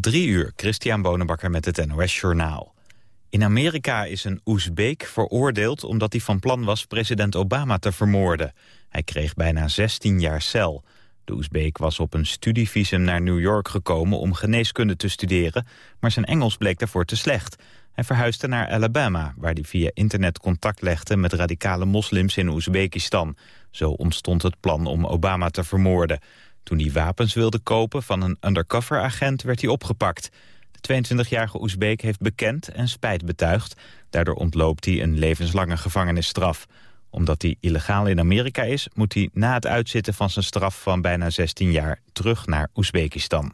Drie uur, Christian Bonenbakker met het NOS Journaal. In Amerika is een Oezbeek veroordeeld omdat hij van plan was president Obama te vermoorden. Hij kreeg bijna 16 jaar cel. De Oezbeek was op een studievisum naar New York gekomen om geneeskunde te studeren, maar zijn Engels bleek daarvoor te slecht. Hij verhuisde naar Alabama, waar hij via internet contact legde met radicale moslims in Oezbekistan. Zo ontstond het plan om Obama te vermoorden. Toen hij wapens wilde kopen van een undercover-agent werd hij opgepakt. De 22-jarige Oezbeek heeft bekend en spijt betuigd. Daardoor ontloopt hij een levenslange gevangenisstraf. Omdat hij illegaal in Amerika is, moet hij na het uitzitten van zijn straf van bijna 16 jaar terug naar Oezbekistan.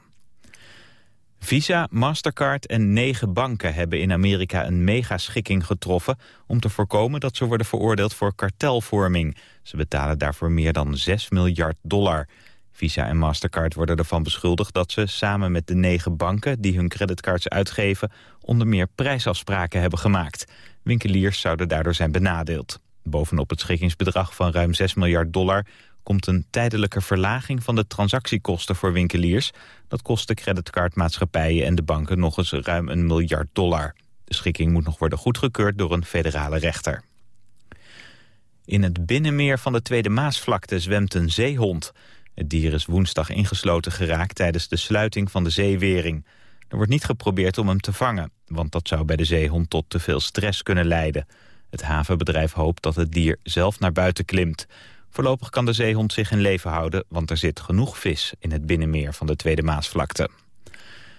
Visa, Mastercard en negen banken hebben in Amerika een megaschikking getroffen... om te voorkomen dat ze worden veroordeeld voor kartelvorming. Ze betalen daarvoor meer dan 6 miljard dollar. Visa en Mastercard worden ervan beschuldigd dat ze samen met de negen banken... die hun creditcards uitgeven, onder meer prijsafspraken hebben gemaakt. Winkeliers zouden daardoor zijn benadeeld. Bovenop het schikkingsbedrag van ruim 6 miljard dollar komt een tijdelijke verlaging van de transactiekosten voor winkeliers. Dat kost de creditcardmaatschappijen en de banken nog eens ruim een miljard dollar. De schikking moet nog worden goedgekeurd door een federale rechter. In het binnenmeer van de Tweede Maasvlakte zwemt een zeehond. Het dier is woensdag ingesloten geraakt tijdens de sluiting van de zeewering. Er wordt niet geprobeerd om hem te vangen, want dat zou bij de zeehond tot te veel stress kunnen leiden. Het havenbedrijf hoopt dat het dier zelf naar buiten klimt. Voorlopig kan de zeehond zich in leven houden, want er zit genoeg vis in het binnenmeer van de Tweede Maasvlakte.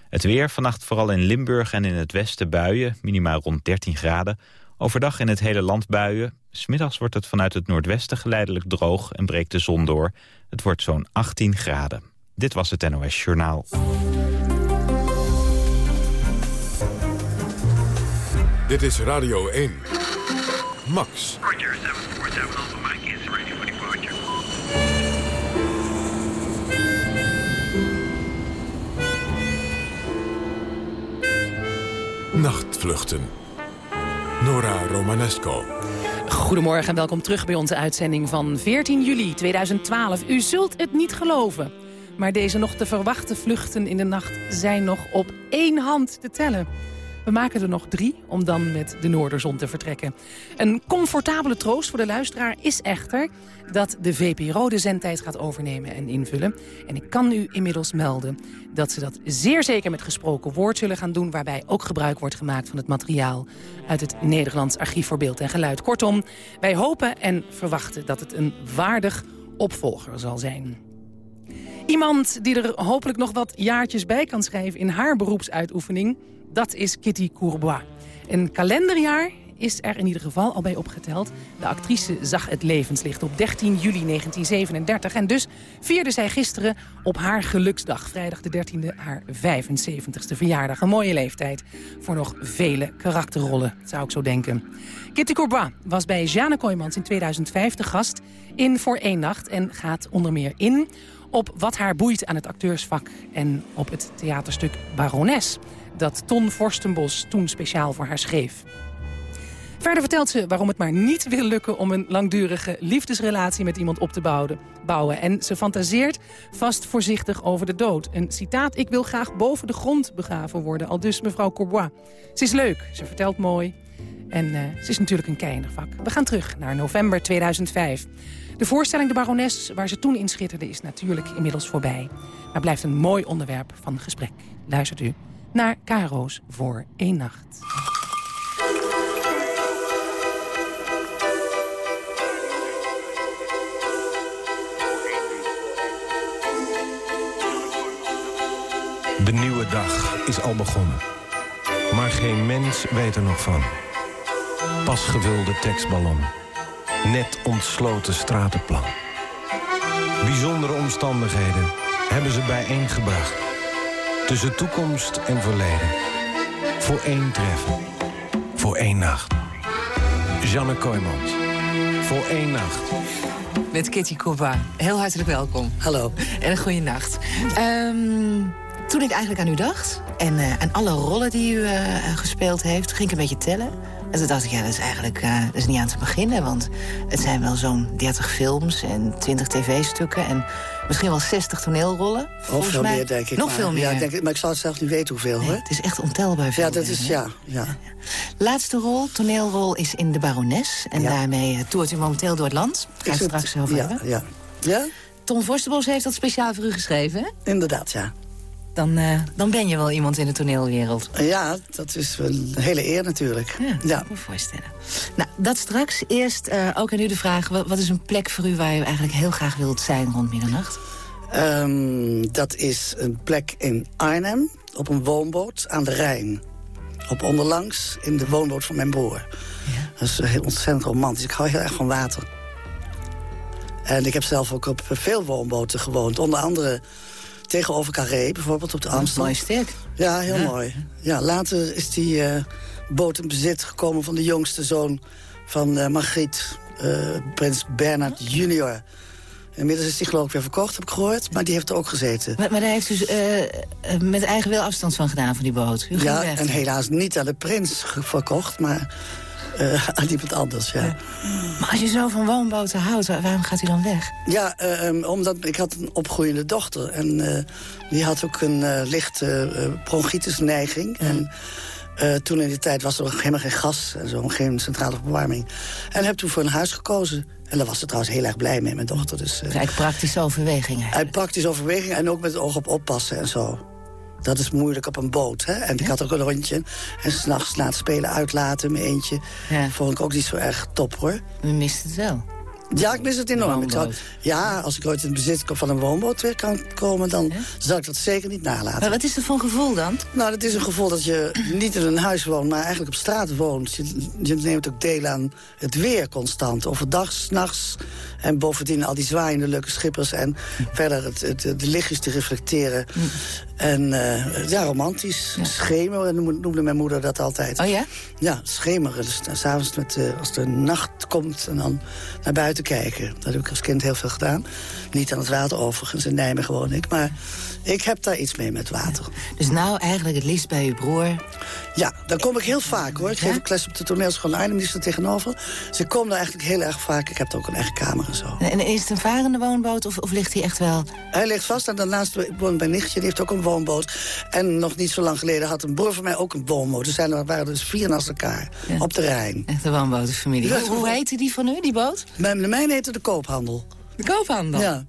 Het weer, vannacht vooral in Limburg en in het westen buien, minimaal rond 13 graden. Overdag in het hele land buien. Smiddags wordt het vanuit het noordwesten geleidelijk droog en breekt de zon door. Het wordt zo'n 18 graden. Dit was het NOS Journaal. Dit is Radio 1. Max. Roger, 747 Alpha Mike is ready for departure. Nachtvluchten. Nora Romanesco. Goedemorgen en welkom terug bij onze uitzending van 14 juli 2012. U zult het niet geloven, maar deze nog te verwachten vluchten in de nacht zijn nog op één hand te tellen. We maken er nog drie om dan met de Noorderzon te vertrekken. Een comfortabele troost voor de luisteraar is echter dat de VPRO de zendtijd gaat overnemen en invullen. En ik kan u inmiddels melden dat ze dat zeer zeker met gesproken woord zullen gaan doen... waarbij ook gebruik wordt gemaakt van het materiaal uit het Nederlands Archief voor Beeld en Geluid. Kortom, wij hopen en verwachten dat het een waardig opvolger zal zijn. Iemand die er hopelijk nog wat jaartjes bij kan schrijven in haar beroepsuitoefening dat is Kitty Courbois. Een kalenderjaar is er in ieder geval al bij opgeteld. De actrice zag het levenslicht op 13 juli 1937. En dus vierde zij gisteren op haar geluksdag, vrijdag de 13e, haar 75ste verjaardag. Een mooie leeftijd voor nog vele karakterrollen, zou ik zo denken. Kitty Courbois was bij Jeanne Kooijmans in 2005 de gast in Voor één Nacht... en gaat onder meer in op wat haar boeit aan het acteursvak... en op het theaterstuk Barones dat Ton Forstenbos toen speciaal voor haar schreef. Verder vertelt ze waarom het maar niet wil lukken om een langdurige liefdesrelatie met iemand op te bouwen. En ze fantaseert vast voorzichtig over de dood. Een citaat, ik wil graag boven de grond begraven worden, al dus mevrouw Courbois. Ze is leuk, ze vertelt mooi en uh, ze is natuurlijk een kindervak. We gaan terug naar november 2005. De voorstelling De Barones, waar ze toen in schitterde, is natuurlijk inmiddels voorbij. Maar blijft een mooi onderwerp van gesprek. Luistert u naar Caro's voor één nacht. De nieuwe dag is al begonnen. Maar geen mens weet er nog van. Pas gevulde tekstballon. Net ontsloten stratenplan. Bijzondere omstandigheden hebben ze bijeengebracht Tussen toekomst en verleden. Voor één treffen. Voor één nacht. Janne Kooijmans. Voor één nacht. Met Kitty Kova. Heel hartelijk welkom. Hallo. En een goede nacht. Um, toen ik eigenlijk aan u dacht... en uh, aan alle rollen die u uh, gespeeld heeft... ging ik een beetje tellen. En toen dacht ik, ja, dat is eigenlijk uh, dat is niet aan te beginnen. Want het zijn wel zo'n 30 films en 20 tv-stukken... en misschien wel 60 toneelrollen. Of veel mij- meer, denk ik. Nog maar. veel meer. Ja, ik denk, maar ik zou het zelf niet weten hoeveel, Nee, hoor. het is echt ontelbaar veel. Ja, dat meer, is, ja, ja. Laatste rol, toneelrol, is in De Barones. En Ja. daarmee eh, toert u momenteel door het land. Ga Ik straks over ja, hebben. ja. Ja, Tom Vorstenbos heeft dat speciaal voor u geschreven, hè? inderdaad, ja. Dan, eh, dan ben je wel iemand in de toneelwereld. Ja, dat is wel een hele eer natuurlijk. Ja, Ja. kan me voorstellen. Nou, dat straks. Eerst eh, ook aan u de vraag... Wat, wat is een plek voor u waar u eigenlijk heel graag wilt zijn rond middernacht? Ehm, dat is een plek in Arnhem, op een woonboot aan de Rijn. Op onderlangs in de woonboot van mijn broer. Dat is eh, heel ontzettend romantisch. Ik hou heel erg van water. En ik heb zelf ook op veel woonboten gewoond. Onder andere tegenover Carré, bijvoorbeeld op de Amstel. Mooi stuk. Ja, heel mooi. Ja, later is die eh, boot in bezit gekomen van de jongste zoon van eh, Margriet, eh, prins Bernard junior. Inmiddels is die geloof ik weer verkocht, heb ik gehoord. Maar die heeft er ook gezeten. Maar, maar daar heeft u eh, met eigen wil afstand van gedaan, van die boot. U Ja, en helaas niet aan de prins verkocht, maar eh, aan iemand anders, ja. Maar als je zo van woonboten houdt, waar- waarom gaat u dan weg? Ja, eh, ehm, omdat ik had een opgroeiende dochter. En eh, die had ook een eh, lichte bronchitisneiging. En toen in die tijd was er ook helemaal geen gas en zo, geen centrale verwarming. En heb toen voor een huis gekozen. En daar was ze trouwens heel erg blij mee, mijn dochter. Dus, eigenlijk praktische overwegingen. uit praktische overweging en ook met het oog op oppassen en zo. Dat is moeilijk op een boot, hè. En ik had ook een hondje. En s'nachts na het spelen uitlaten, mijn eentje. Ja. Vond ik ook niet zo erg top, hoor. U mist het wel. Ja, ik mis het enorm. Ik zou, ja, als ik ooit in bezit van een woonboot weer kan komen... dan zal ik dat zeker niet nalaten. Maar wat is dat voor gevoel dan? Nou, het is een gevoel dat je niet in een huis woont... maar eigenlijk op straat woont. Je, je neemt ook deel aan het weer constant. Overdag, s'nachts. En bovendien al die zwaaiende leuke schippers. En verder het, het, de lichtjes te reflecteren. En eh, ja, romantisch. Schemeren noemde, mijn moeder dat altijd. Oh ja? Ja, schemeren. Dus s s'avonds met, eh, als de nacht komt en dan naar buiten kijken. Dat heb ik als kind heel veel gedaan. Niet aan het water overigens, in Nijmegen woon ik. Maar ik heb daar iets mee met water. Dus nou eigenlijk het liefst bij uw broer. Ja, daar kom ik heel vaak hoor. Ik geef een les op de toneelschool Arnhem, die is er tegenover. Dus ik kom daar eigenlijk heel erg vaak. Ik heb ook een eigen kamer en zo. En, is het een varende woonboot of, of ligt hij echt wel... Hij ligt vast en daarnaast woont mijn nichtje, die heeft ook een woonboot. En nog niet zo lang geleden had een broer van mij ook een woonboot. Er zijn er waren dus vier naast elkaar, Ja. op de Rijn. Echt een woonbotenfamilie. Hoe, hoe heette die van u, die boot? Mijn, de mijne heette de koophandel. De koophandel. Ja,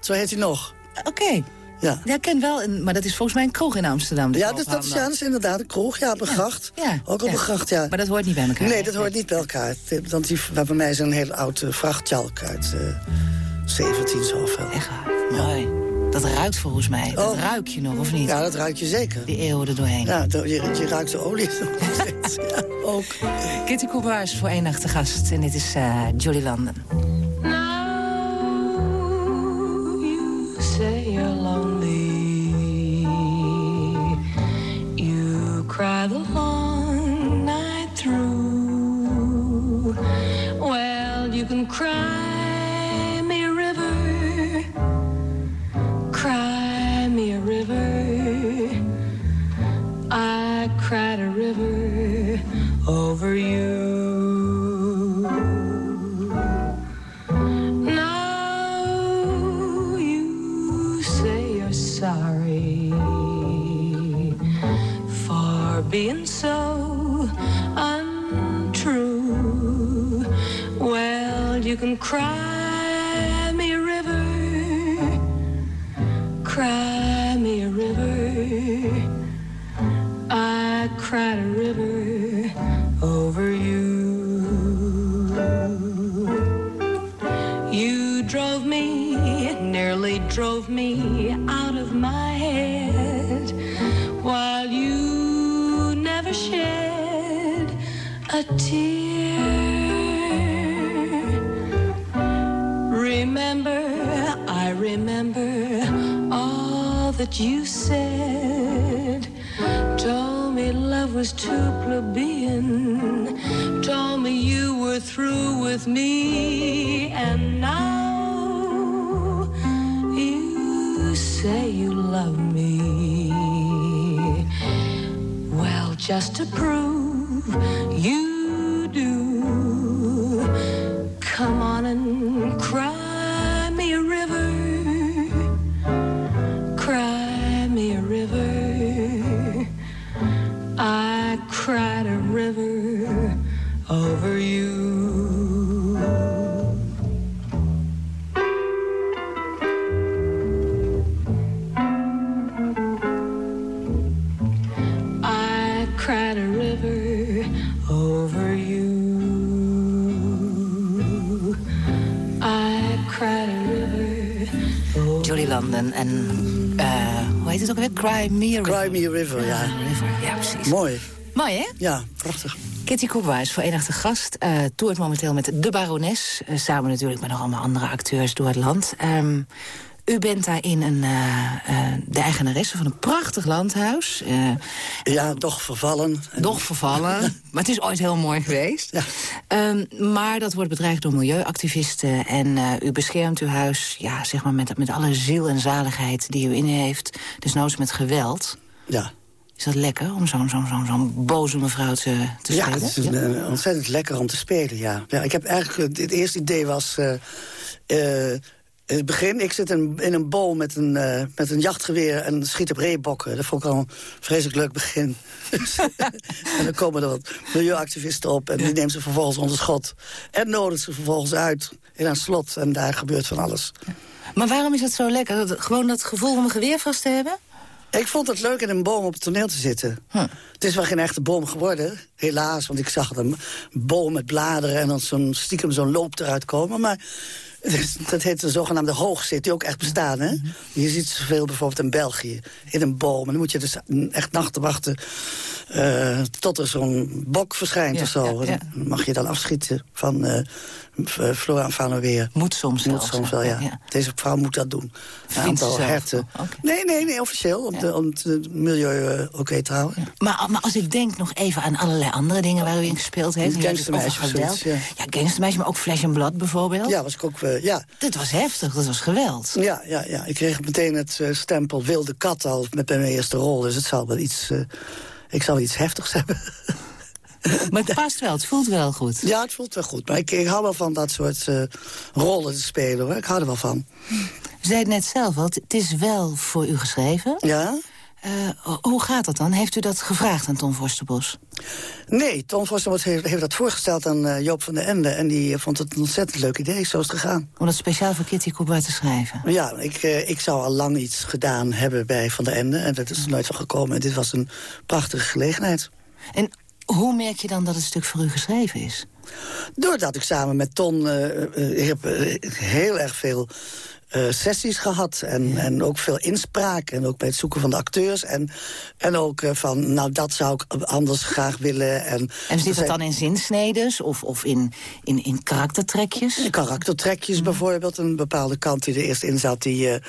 zo heet hij nog. Oké. Ja. Ja, ik ken wel, een, maar dat is volgens mij een kroeg in Amsterdam. de Ja, dus dat is, koophandel. ja, dat is inderdaad een kroeg. Ja, op een gracht. Ja, Ook op een gracht, ja. Maar dat hoort niet bij elkaar. Nee, hè? dat hoort niet bij elkaar. Want die, bij mij is een heel oud uh, vrachtjalk uit eh 17 zoveel. Echt waar. Mooi. Dat ruikt volgens mij. Dat Oh. ruik je nog, of niet? Ja, dat ruik je zeker. Die eeuwen er doorheen. Ja, de- je, je ruikt de olie nog steeds. ja, ook. Kitty Cooper is voor één nacht te gast. En dit is eh Jolly London. Cry the long night through. Well, you can cry me a river. Cry me a river. I cried a river over you. Can cry me a river, cry me a river. I cried a river that you said. Told me love was too plebeian. Told me you were through with me. And now you say you love me. Well, just to prove you en... eh, hoe heet het ook weer? Cry Me River. Cry Me River, ja. River, ja precies. Mooi. Mooi, hè? Ja, prachtig. Kitty Koekwa is verenigde gast. eh toert momenteel met De Barones. eh, samen natuurlijk met nog allemaal andere acteurs door het land. Ehm, u bent daarin een, eh, eh, de eigenaresse van een prachtig landhuis. eh, Ja, toch vervallen. nog vervallen, maar het is ooit heel mooi geweest. Ja. Ehm, maar dat wordt bedreigd door milieuactivisten. En u beschermt uw huis ja, zeg maar met, met alle ziel en zaligheid die u in heeft. Dus noods met geweld. Ja. Is dat lekker om zo'n zo'n zo'n zo'n boze mevrouw te, te Ja, spelen? het is ontzettend lekker om te spelen, ja. ja ik heb eigenlijk, het eerste idee was... in het begin, ik zit in, in een boom met een, eh, met een jachtgeweer en schiet op reebokken. Dat vond ik al een vreselijk leuk begin. en dan komen er wat milieuactivisten op en die nemen ze vervolgens onder schot. En nodigen ze vervolgens uit in een slot en daar gebeurt van alles. Maar waarom is het zo lekker? Dat, gewoon dat gevoel om een geweer vast te hebben? Ik vond het leuk in een boom op het toneel te zitten. Het is wel geen echte boom geworden, helaas. Want ik zag een boom met bladeren en dan zo'n stiekem zo'n loop eruit komen. Maar is- dat heet de zogenaamde hoogzit, die ook echt bestaan. Hè? Je ziet zoveel bijvoorbeeld in België, in een boom. En dan moet je dus echt nachten wachten eh, tot er zo'n bok verschijnt Ja, of zo. ja, ja. Dan mag je dan afschieten van v- flora en fauna weer. Moet soms Moet zelfs, soms wel, ja. Deze vrouw moet dat doen. Een aantal herten. Oh. Nee, nee, nee, officieel. Om, de, om het milieu eh, oké te houden. Maar, maar als ik denk nog even aan allerlei andere dingen waar u in gespeeld heeft. Gangstermeisje. Ja, gangstermeisje, maar ook Flesh and Blood bijvoorbeeld. Ja, was ik ook... eh, ja. Dat was heftig, dat was geweld. Ja, ja, ja, ik kreeg meteen het eh, stempel wilde kat al met mijn eerste rol. Dus het zal wel iets... eh, ik zal wel iets heftigs hebben. Maar het past wel, het voelt wel goed. ja, het voelt wel goed. Maar ik, ik hou wel van dat soort rollen te spelen, hoor. Ik hou er wel van. U zei het net zelf al, het is wel voor u geschreven. Ja? Eh, ho- hoe gaat dat dan? Heeft u dat gevraagd aan Tom Forsterbos? Nee, Tom Vostermans heeft, heeft dat voorgesteld aan eh, Joop van den Ende. En die eh, vond het een ontzettend leuk idee. Zo is het gegaan. Om dat speciaal voor Kitty Koeba te schrijven? Ja, ik, ik zou al lang iets gedaan hebben bij Van den Ende. En dat is er nooit van gekomen. En dit was een prachtige gelegenheid. En hoe merk je dan dat het stuk voor u geschreven is? Doordat ik samen met Ton ik heb heel erg veel eh, sessies gehad. En, en ook veel inspraak. En ook bij het zoeken van de acteurs. En, en ook eh, van, nou, dat zou ik anders graag willen. En, En zit er dat dan in zinsnedes of, of in, in, in karaktertrekjes? Karaktertrekjes bijvoorbeeld. Een bepaalde kant die er eerst in zat, die... eh,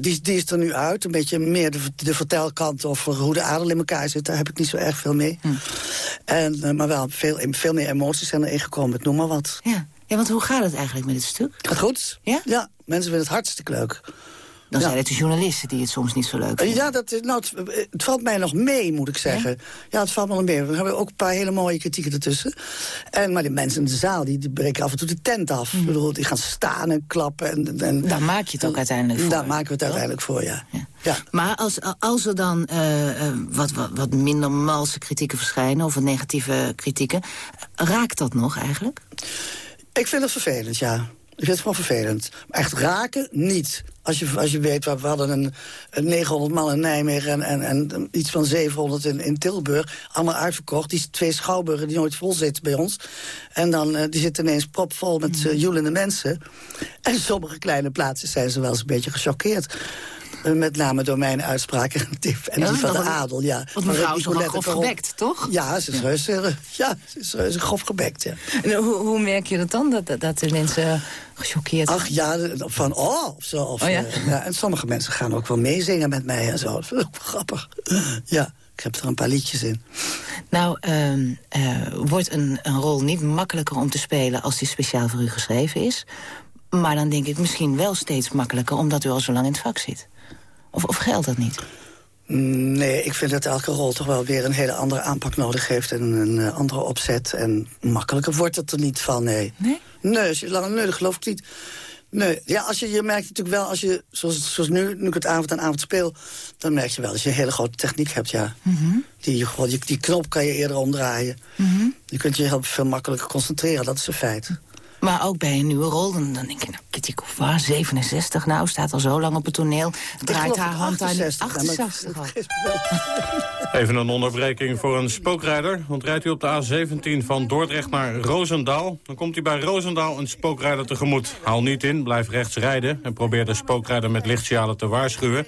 die, die is er nu uit. Een beetje meer de, de vertelkant over hoe de adel in elkaar zit. Daar heb ik niet zo erg veel mee. En, eh, maar wel veel, veel meer emoties zijn erin gekomen. Ik noem maar wat. Ja. Ja, want hoe gaat het eigenlijk met het stuk? Gaat goed? Ja? Ja, mensen vinden het hartstikke leuk. Dan Ja. zijn het de journalisten die het soms niet zo leuk vinden. Ja, dat, nou, het, het valt mij nog mee, moet ik zeggen. Ja, het valt me nog mee. We hebben ook een paar hele mooie kritieken ertussen. En, maar die mensen in de zaal, die, die breken af en toe de tent af. Ik bedoel, die gaan staan en klappen. En, en, Daar maak je het ook uiteindelijk voor. Daar maken we het uiteindelijk voor, ja. ja. Maar als, als er dan eh, eh, wat, wat, wat minder malse kritieken verschijnen... of wat negatieve kritieken, raakt dat nog eigenlijk? Ik vind het vervelend, ja. Ik vind het gewoon vervelend. Echt raken, niet. Als je, als je weet, we hadden een, een 900 man in Nijmegen... en, en, en iets van 700 in, in Tilburg, allemaal uitverkocht. Die twee schouwburgen die nooit vol zitten bij ons. En dan, eh, die zitten ineens propvol met uh, joelende mensen. En sommige kleine plaatsen zijn ze wel eens een beetje gechoqueerd. Uh, met name door mijn uitspraken en die Ja, van de adel, ja. Want Maar mevrouw is Nicolette grof gebekt, toch? Ja, ze is heus, eh, ja, ze is grof gebekt, ja. En hoe, hoe merk je dat dan, dat, dat- de mensen gechoqueerd Ach ja, van oh, of zo. Of, Oh ja? eh, ja, en sommige mensen gaan ook wel meezingen met mij en zo. Wel grappig. Ja, ik heb er een paar liedjes in. Nou, ehm, eh, wordt een, een rol niet makkelijker om te spelen... als die speciaal voor u geschreven is. Maar dan denk ik misschien wel steeds makkelijker... omdat u al zo lang in het vak zit. Of, of geldt dat niet? Mm, Nee, ik vind dat elke rol toch wel weer een hele andere aanpak nodig heeft... en een eh, andere opzet. En makkelijker wordt het er niet van, nee. Nee? Nee, dat geloof ik niet. Nee, ja, als je, je merkt natuurlijk wel, als je, zoals, zoals nu, nu ik het avond aan avond speel... dan merk je wel dat je een hele grote techniek hebt, ja. die, je gewoon- die, die knop kan je eerder omdraaien. Je kunt je heel veel makkelijker concentreren, dat is een feit. Maar ook bij een nieuwe rol, dan, dan denk je, nou, Kitty Couva, 67 nou, staat al zo lang op het toneel. Draait haar hand aan 68, ja, maar- 68 al. Even een onderbreking voor een spookrijder. Want rijdt u op de A17 van Dordrecht naar Roosendaal... dan komt u bij Roosendaal een spookrijder tegemoet. Haal niet in, blijf rechts rijden... en probeer de spookrijder met lichtsignalen te waarschuwen.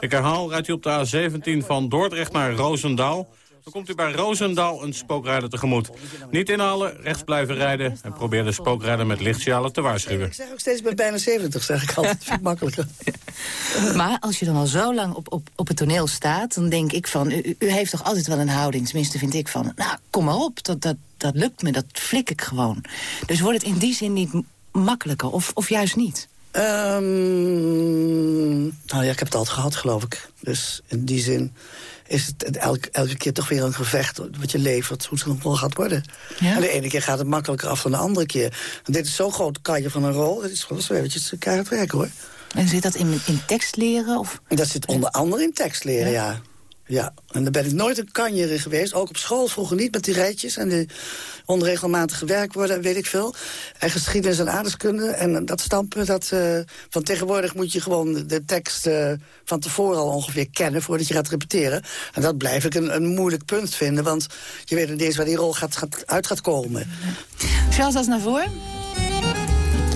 Ik herhaal, rijdt u op de A17 van Dordrecht naar Roosendaal... dan komt u bij Roosendaal een spookrijder tegemoet. Niet inhalen, rechts blijven rijden... en probeer de spookrijder met lichtsignalen te waarschuwen. Ik zeg ook steeds, ben bijna 70, zeg ik altijd. Vind ik makkelijker. Maar als je dan al zo lang op, op, op het toneel staat... dan denk ik van, u, u heeft toch altijd wel een houding... tenminste vind ik van, nou, kom maar op, dat, dat, dat lukt me, dat flik ik gewoon. Dus wordt het in die zin niet makkelijker, of, of juist niet? Ehm, nou ja, ik heb het altijd gehad, geloof ik. Dus in die zin is het elke, elke keer toch weer een gevecht... wat je levert, hoe het nog wel gaat worden. Ja? En de ene keer gaat het makkelijker af dan de andere keer. En dit is zo'n groot kanje van een rol. Het is gewoon zo eventjes keihard werken, hoor. En zit dat in, in tekst leren? Of? Dat zit onder andere in tekst leren, ja. ja. En daar ben ik nooit een kanjer geweest. Ook op school vroeger niet, met die rijtjes en de onregelmatige werkwoorden, weet ik veel. En geschiedenis en aardeskunde. En dat stampen, dat, eh, van tegenwoordig moet je gewoon de- tekst eh, van tevoren al ongeveer kennen voordat je gaat repeteren. En dat blijf ik een, een moeilijk punt vinden, want je weet niet eens waar die rol gaat, uit gaat komen. Charles, als naar voren.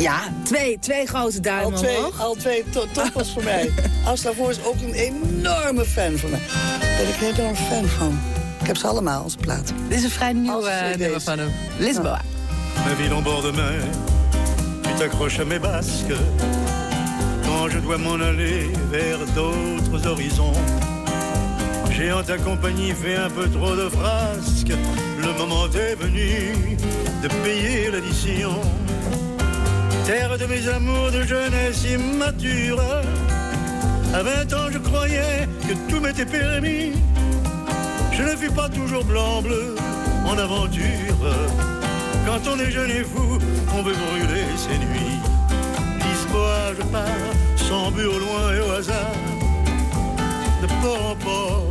Ja, twee, twee grote Al duimen twee, omhoog. al twee to toppers voor mij. Asta voor is ook een enorme fan van mij. Daar ben ik een enorm fan van. Ik heb ze allemaal, onze platen. Dit is een vrij nieuw Als eh, nummer van hem. Lisboa. Ma ville en bord de mer, tu t'accroches à mes basques quand je dois m'en aller vers d'autres horizons. J'ai en ta compagnie fait un peu trop de frasques. Le moment est venu de payer l'addition. Terre de mes amours de jeunesse immature. À 20 ans, je croyais que tout m'était permis. Je ne fus pas toujours blanc-bleu en aventure. Quand on est jeune et fou, on veut brûler ses nuits. Lisboa, je pars, sans but au loin et au hasard. De port en port,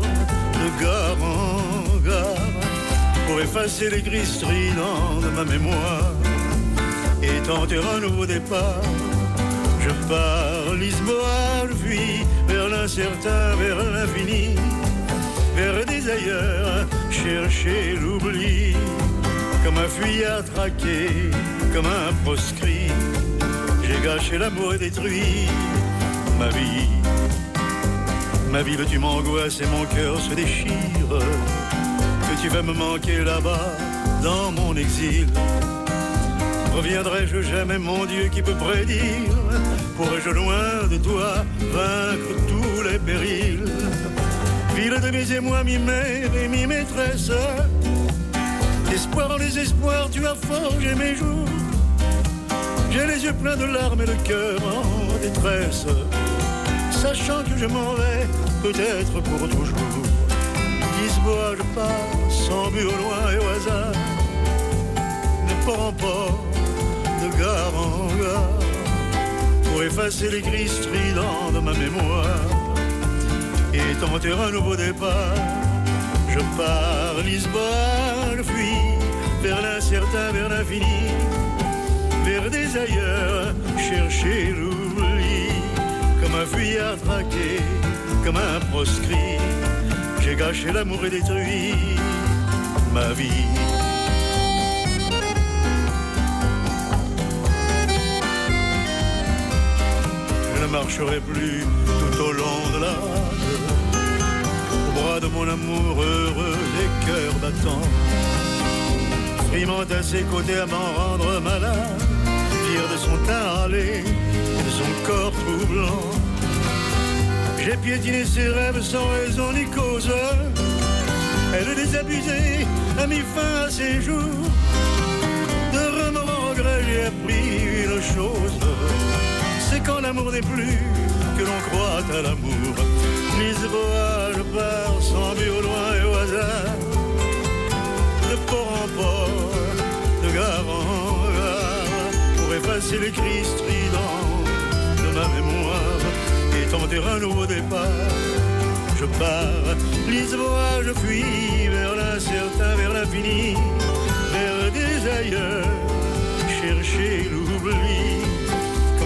de gare en gare, pour effacer les gris stridents de ma mémoire et tenter un nouveau départ. Je pars, Lisboa, je fuis vers l'incertain, vers l'infini, vers des ailleurs, chercher l'oubli comme un fuyard traqué, comme un proscrit. J'ai gâché l'amour et détruit ma vie. Ma ville, tu m'angoisses et mon cœur se déchire. Que tu vas me manquer là-bas, dans mon exil. Reviendrai-je jamais, mon Dieu, qui peut prédire Pourrais-je loin de toi vaincre tous les périls? Ville de mes émois, mi-mère et mi-maîtresse Espoir en désespoir, tu as forgé mes jours. J'ai les yeux pleins de larmes et le cœur en détresse. Sachant que je m'en vais, peut-être pour toujours. Lisboa, je pars, sans but au loin et au hasard. De port en port, en gare. Pour effacer les gris stridents de ma mémoire. Et tenter un nouveau départ. Je pars, Lisboa, je fuis vers l'incertain, vers l'infini, vers des ailleurs, chercher l'oubli, comme un fuyard traqué, comme un proscrit. J'ai gâché l'amour et détruit ma vie. Marcherai plus tout au long de la rade au bras de mon amour heureux des cœurs battants. Frimant à ses côtés à m'en rendre malade, fier de son teint râlé de son corps troublant. J'ai piétiné ses rêves sans raison ni cause. Elle désabusée a mis fin à ses jours. De remords j'ai appris une chose. Quand l'amour n'est plus que l'on croit à l'amour. Lisboa, je pars sans but au loin et au hasard. De port en port, de gare en gare, pour effacer les cris stridents tenter un nouveau départ. Je pars, Lisboa, je fuis vers l'incertain, vers l'infini, vers des ailleurs, chercher l'oubli,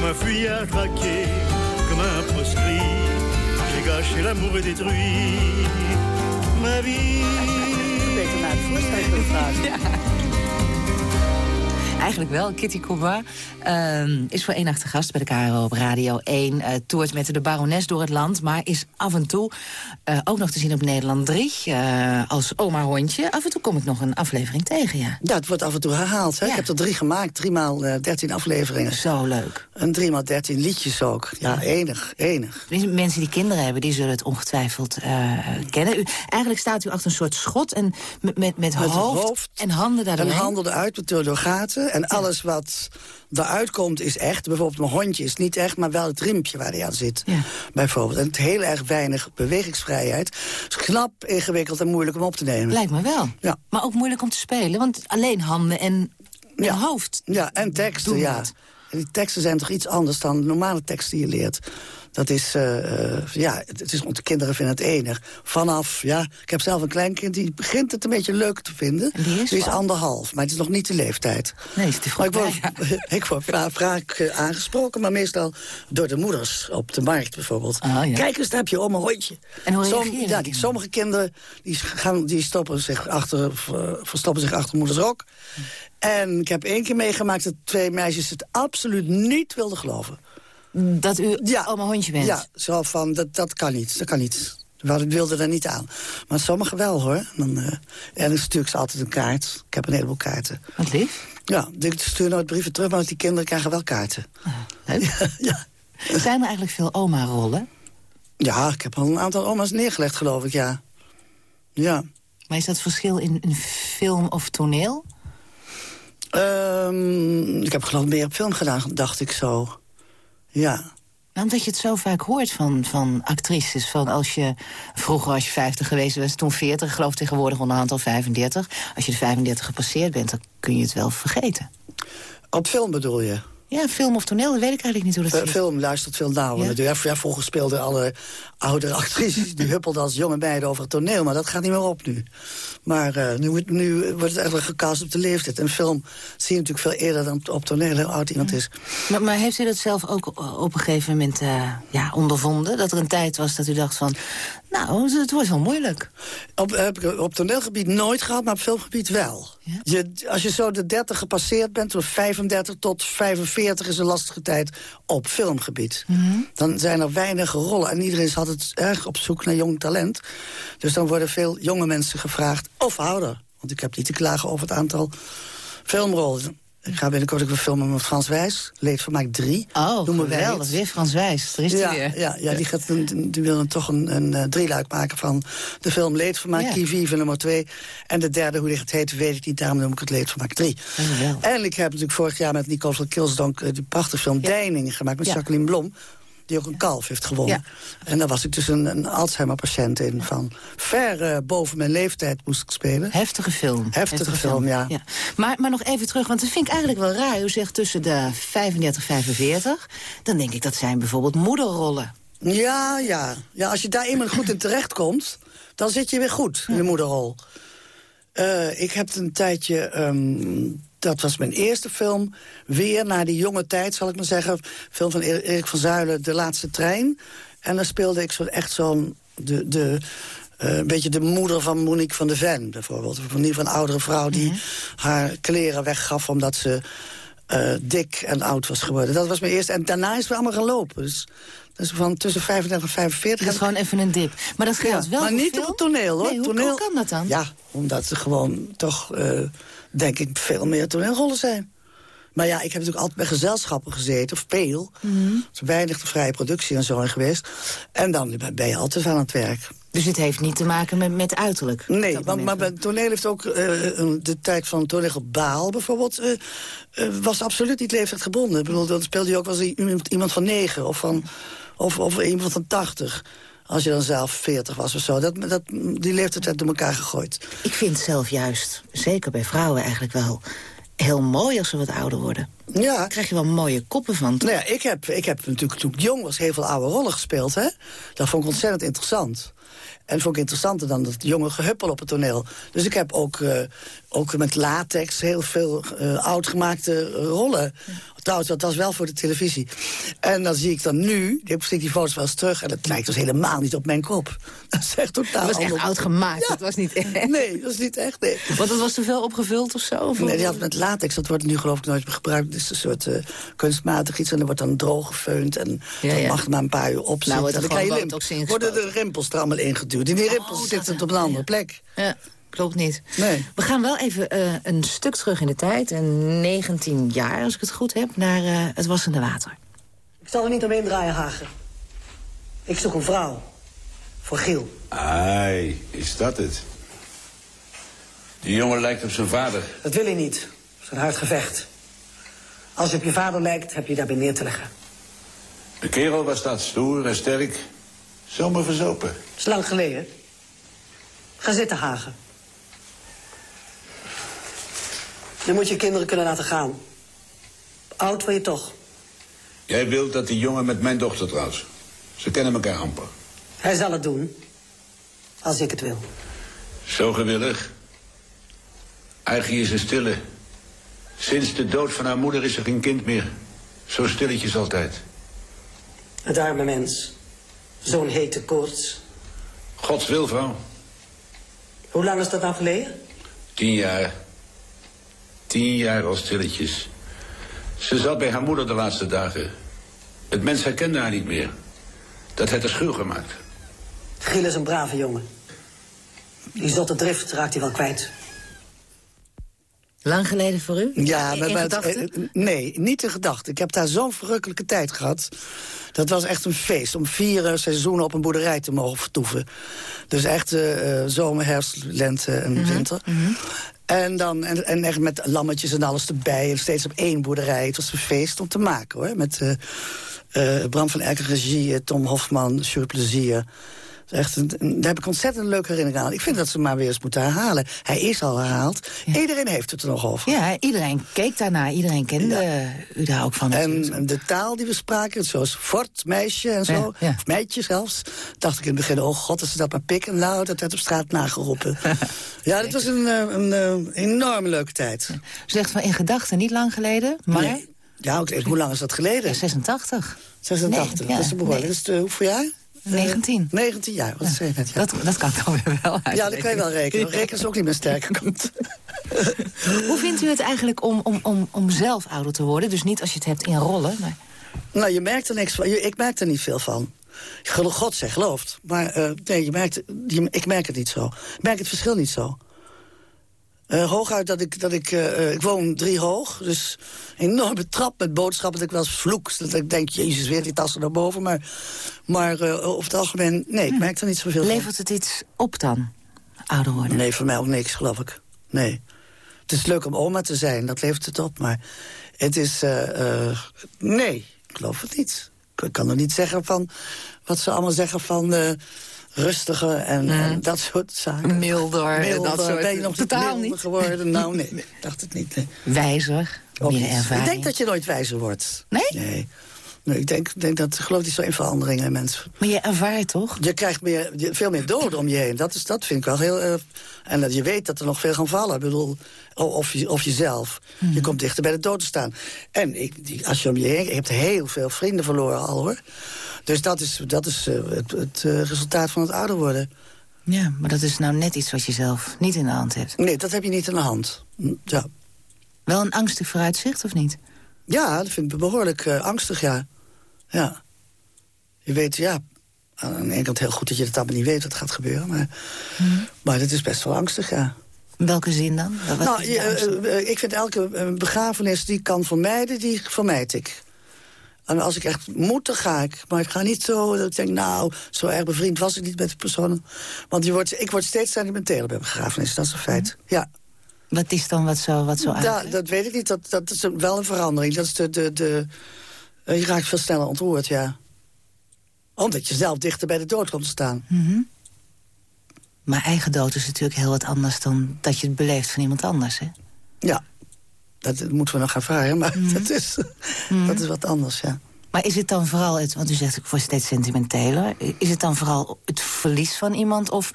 comme un fuyard traqué, comme un proscrit. J'ai gâché l'amour et détruit ma vie. Eigenlijk wel. Kitty Couba ehm, is voor één nacht gast bij de KRO op Radio 1. eh toert met de barones door het land, maar is af en toe eh, ook nog te zien op Nederland 3 eh, als oma-hondje. Af en toe kom ik nog een aflevering tegen, ja. Ja, het wordt af en toe herhaald. Hè? Ja. Ik heb er drie gemaakt, drie maal eh, dertien afleveringen. Zo leuk. En drie maal dertien liedjes ook. Ja, enig, enig. Mensen die kinderen hebben, die zullen het ongetwijfeld eh, kennen. U, eigenlijk staat u achter een soort schot en met, met, met, Met hoofd, hoofd en handen En daardoor. handen eruit met door gaten. En alles wat eruit komt is echt. Bijvoorbeeld mijn hondje is niet echt, maar wel het riempje waar hij aan zit. Ja. Bijvoorbeeld. En het heel erg weinig bewegingsvrijheid. is knap, ingewikkeld en moeilijk om op te nemen. Lijkt me wel. Ja. Maar ook moeilijk om te spelen, want alleen handen en, en Ja. hoofd. Ja, en teksten, ja. En die teksten zijn toch iets anders dan de normale teksten die je leert. Dat is, eh, ja, het is, want de kinderen vinden het enig. Vanaf, ja, ik heb zelf een kleinkind die begint het een beetje leuk te vinden. En die is anderhalf, maar het is nog niet de leeftijd. Nee, is vroeg ik word, ik vaak eh, aangesproken, maar meestal door de moeders op de markt bijvoorbeeld. Ah, ja. Kijk eens, daar heb je oma hondje. En hoe die ja, die, sommige kinderen die gaan, die stoppen zich achter, verstoppen zich achter moeders rok. En ik heb één keer meegemaakt dat twee meisjes het absoluut niet wilden geloven. Dat u Ja. oma hondje bent. Ja, zo van, dat, dat kan niet, dat kan niet. We wilden er niet aan. Maar sommigen wel, hoor. Dan, eh, en ik stuur ik ze altijd een kaart. Ik heb een heleboel kaarten. Wat lief. Ja, ik stuur nooit brieven terug, maar die kinderen krijgen wel kaarten. Leuk. ja. Zijn er eigenlijk veel oma-rollen? ja, ik heb al een aantal oma's neergelegd, geloof ik, ja. Ja. Maar is dat verschil in, in film of toneel? Ehm, ik heb geloof ik meer op film gedaan, dacht ik zo. Ja. Nou, omdat je het zo vaak hoort van, van actrices. Van als je vroeger als je 50 geweest was, toen 40, ik geloof tegenwoordig onderhand al 35. Als je de 35 gepasseerd bent, dan kun je het wel vergeten. Op film bedoel je? Ja, film of toneel, dat weet ik eigenlijk niet hoe dat zit. film luistert veel nauwer. Ja? Ja, vroeger speelden alle oudere actrices... die huppelden als jonge meiden over het toneel. Maar dat gaat niet meer op nu. Maar eh, nu, wordt- nu wordt het eigenlijk gecast op de leeftijd. En film zie je natuurlijk veel eerder dan op, toneel... hoe oud iemand is. Maar, maar heeft u dat zelf ook op een gegeven moment eh, ja, ondervonden? Dat er een tijd was dat u dacht van... nou, het wordt wel moeilijk. Op, heb ik op toneelgebied nooit gehad, maar op filmgebied wel. Ja? Je, als je zo de 30 gepasseerd bent, van 35 tot 45 is een lastige tijd op filmgebied. Mhm. Dan zijn er weinig rollen en iedereen is altijd erg op zoek naar jong talent. Dus dan worden veel jonge mensen gevraagd, of ouder. Want ik heb niet te klagen over het aantal filmrollen. Ik ga binnenkort ook weer filmen met Frans Wijs. Leed van mij 3. Oh, Noemen wij geweldig. Weer Frans Wijs. Er is Ja, hij weer. ja, ja, die, gaat, een- die wil dan toch een, een eh, drieluik maken van de film Leedvermaak, Ja. Key Vive nummer 2. En de derde, hoe die het heet, weet ik niet, daarom noem ik het Leedvermaak 3. Oh, geweldig. En ik heb natuurlijk vorig jaar met Nicole van Kilsdonk eh, die prachtige film Ja. Deiningen gemaakt met Ja. Jacqueline Blom. Die ook een kalf heeft gewonnen. En daar was ik dus een, een Alzheimer-patiënt in. Van ver eh, boven mijn leeftijd moest ik spelen. Heftige film. Heftige film, ja. Maar, maar nog even terug, want dat vind ik eigenlijk wel raar. U zegt tussen de 35 en 45. Dan denk ik dat zijn bijvoorbeeld moederrollen. Ja, ja. ja, als je daar eenmaal goed in terechtkomt... dan zit je weer goed in de moederrol. Eh, ik heb een tijdje... ehm, dat was mijn eerste film. Weer naar die jonge tijd, zal ik maar zeggen. Film van Erik van Zuilen, De Laatste Trein. En dan speelde ik zo, echt zo'n... De, de, eh, een beetje de moeder van Monique van de Ven, bijvoorbeeld. Of in ieder geval een oudere vrouw die haar kleren weggaf... omdat ze eh, dik en oud was geworden. Dat was mijn eerste. En daarna is het allemaal gelopen. Dus, dus van tussen 35 en 45... Dat is gewoon even een dip. Maar dat geldt Ja, wel maar niet op het toneel, hoor. Nee, hoe, toneel... hoe kan dat dan? Ja, omdat ze gewoon toch, eh, denk ik, veel meer toneelrollen zijn. Maar ja, ik heb natuurlijk altijd bij gezelschappen gezeten, of veel. Er is weinig de vrije productie en zo in geweest. En dan ben je altijd aan het werk. Dus het heeft niet te maken met, met uiterlijk? Nee, maar bij toneel heeft ook eh, de tijd van toneel op Baal bijvoorbeeld... eh, eh, was absoluut niet leeftijdgebonden. Ik bedoel, dan speelde je ook wel eens iemand, iemand van negen of, van, of, of iemand van tachtig. Als je dan zelf veertig was of zo. Dat, dat, die leeftijd werd door elkaar gegooid. Ik vind zelf juist, zeker bij vrouwen eigenlijk wel... heel mooi als ze wat ouder worden. Ja. krijg je wel mooie koppen van. Nou ja, ik heb, ik heb natuurlijk toen ik jong was heel veel oude rollen gespeeld. Hè? Dat vond ik ontzettend interessant. En vond ik interessanter dan dat jonge gehuppel op het toneel. Dus ik heb ook, uh, ook met latex heel veel uh, oud-gemaakte rollen. Trouwens, dat was wel voor de televisie. En dan zie ik dan nu, ik zie die foto's wel eens terug... en het lijkt dus helemaal niet op mijn kop. Dat is echt totaal Dat was echt oud gemaakt, ja. dat was niet echt. Nee, dat is niet echt, nee. Want het was te veel opgevuld of zo? Of nee, die had met latex, dat wordt nu geloof ik nooit meer gebruikt. Het is een soort uh, kunstmatig iets en er wordt dan droog gefeund... en ja, ja. mag er maar een paar uur op nou, dan kan je worden de rimpels er allemaal ingeduwd. En die rimpels oh, zitten op een andere plek. Ja klopt niet. Nee. We gaan wel even uh, een stuk terug in de tijd. En 19 jaar, als ik het goed heb, naar uh, het wassende water. Ik zal er niet omheen draaien, Hagen. Ik zoek een vrouw. Voor Giel. Ai, is dat het? Die jongen lijkt op zijn vader. Dat wil hij niet. Een hard gevecht. Als je op je vader lijkt, heb je daarbij neer te leggen. De kerel was dat, stoer en sterk. Zomaar verzopen. Is lang geleden. Ga zitten, Hagen. Je moet je kinderen kunnen laten gaan. Oud wil je toch? Jij wilt dat die jongen met mijn dochter trouwt. Ze kennen elkaar amper. Hij zal het doen. Als ik het wil. Zo gewillig. Eigen is een stille. Sinds de dood van haar moeder is er geen kind meer. Zo stilletjes altijd. Het arme mens. Zo'n hete koorts. Gods wil, vrouw. Hoe lang is dat nou geleden? Tien jaar. Tien jaar al stilletjes. Ze zat bij haar moeder de laatste dagen. Het mens herkende haar niet meer. Dat had haar schuw gemaakt. Giel is een brave jongen. Die zotte drift raakt hij wel kwijt. Lang geleden voor u? Ja, maar, eh, nee, niet in gedachten. Ik heb daar zo'n verrukkelijke tijd gehad. Dat was echt een feest om vier seizoenen op een boerderij te mogen vertoeven. Dus echt uh, zomer, herfst, lente en Mhm, winter. En, dan, en, en echt met lammetjes en alles erbij. En steeds op één boerderij. Het was een feest om te maken, hoor. Met uh, uh, Bram van Erken regie, Tom Hofman, Jules Plezier. Echt een, een, daar heb ik ontzettend leuke herinneringen aan. Ik vind dat ze maar weer eens moeten herhalen. Hij is al herhaald. Ja. Iedereen heeft het er nog over. Ja, iedereen keek daarna. Iedereen kende ja. u daar ook van. En de taal die we spraken, zoals fort, meisje en zo. Ja, of meidje zelfs. Dacht ik in het begin, oh god, als ze dat maar pikken. Nou, dat werd op straat nageroepen. ja, dat was een, een, een, enorme leuke tijd. Zegt van in gedachten niet lang geleden, maar... Nee. Ja, ook, hoe lang is dat geleden? 86. 86, nee, dat is behoorlijk. Nee. Dat is de, hoeveel jaar? 19. 19 jaar, wat zei net, ja. dat, dat kan dan weer wel Ja, dat kan je wel rekenen. Rekenen is ook niet meer sterker komt. Hoe vindt u het eigenlijk om, om, om, om zelf ouder te worden? Dus niet als je het hebt in rollen, maar... Nou, je merkt er niks van. Ik merk er niet veel van. God zegt gelooft. Maar uh, nee, je merkt, je, ik merk het niet zo. Ik merk het verschil niet zo. Uh, hooguit dat ik, dat ik, uh, ik woon drie hoog, dus enorme trap met boodschappen dat ik wel eens vloek. Dat ik denk, jezus, weer die tassen naar boven. Maar, maar uh, over het algemeen, nee, ik merk er niet zoveel Levert van. het iets op dan, ouder worden? Nee, voor mij ook niks, geloof ik. Nee. Het is leuk om oma te zijn, dat levert het op. Maar het is, nee, ik geloof het niet. Ik kan er niet zeggen van, wat ze allemaal zeggen van rustiger en, Mm. en, dat soort zaken. Milder, milder dat soort... Ben je nog totaal niet geworden? Nou, nee, ik dacht het niet. Nee. Wijzer, Ook meer ervaring. Ik denk dat je nooit wijzer wordt. Nee? Nee. nee ik denk, denk dat, geloof niet zo in veranderingen in mensen. Maar je ervaart toch? Je krijgt meer, veel meer doden om je heen. Dat, is, dat vind ik wel heel... Uh, en dat je weet dat er nog veel gaan vallen. Ik bedoel, of, je, of jezelf. Je komt dichter bij de dood te staan. En ik, die, als je om je heen... Je hebt heel veel vrienden verloren al, hoor. Dus dat is, dat is uh, het, het uh, resultaat van het ouder worden. Ja, maar dat is nou net iets wat je zelf niet in de hand hebt. Nee, dat heb je niet in de hand. Ja. Wel een angstig vooruitzicht, of niet? Ja, dat vind ik behoorlijk uh, angstig, ja. Ja. Je weet, ja, aan de ene kant heel goed dat je het allemaal niet weet wat gaat gebeuren. Maar, hmm. maar het is best wel angstig, ja. In welke zin dan? Wat nou, je, uh, ik vind elke begrafenis die ik kan vermijden, die vermijd ik. En als ik echt moet, dan ga ik. Maar ik ga niet zo dat ik denk, nou, zo erg bevriend was ik niet met de personen. Want je wordt, ik word steeds sentimenteler bij begrafenis, dat is een feit. Mm. Ja. Wat is dan wat zo, wat zo ja, Dat weet ik niet, dat, dat is wel een verandering. Dat is de, de, de, uh, je raakt veel sneller ontroerd, ja. Omdat je zelf dichter bij de dood komt te staan. Mm -hmm. Maar eigen dood is natuurlijk heel wat anders dan dat je het beleeft van iemand anders, hè? Ja. Dat moeten we nog gaan vragen, maar dat, is, dat is wat anders, ja. Maar is het dan vooral, het, want u zegt ik word steeds sentimenteler... is het dan vooral het verlies van iemand of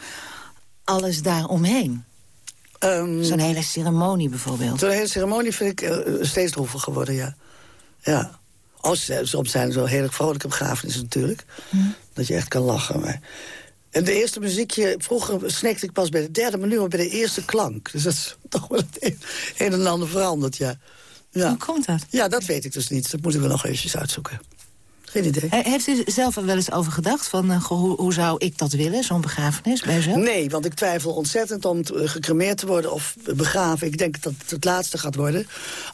alles daaromheen? Ehm, Zo'n hele ceremonie bijvoorbeeld. Zo'n hele ceremonie vind ik eh, steeds droevig geworden, ja. Ja. Oh, ze- soms zijn er zo heerlijk vrolijke begrafenissen natuurlijk. Dat je echt kan lachen. Maar... En de eerste muziekje, vroeger snikte ik pas bij de derde, maar nu al bij de eerste klank. Dus dat is toch wel het een, een en ander veranderd, ja. ja. Hoe komt dat? Ja, dat weet ik dus niet. Dat moeten we nog eventjes uitzoeken. Geen idee. He- Heeft u zelf er wel eens over gedacht? Van, eh, hoe, hoe zou ik dat willen, zo'n begrafenis bij uzelf? Nee, want ik twijfel ontzettend om eh, gecremeerd te worden of begraven. Ik denk dat het het laatste gaat worden.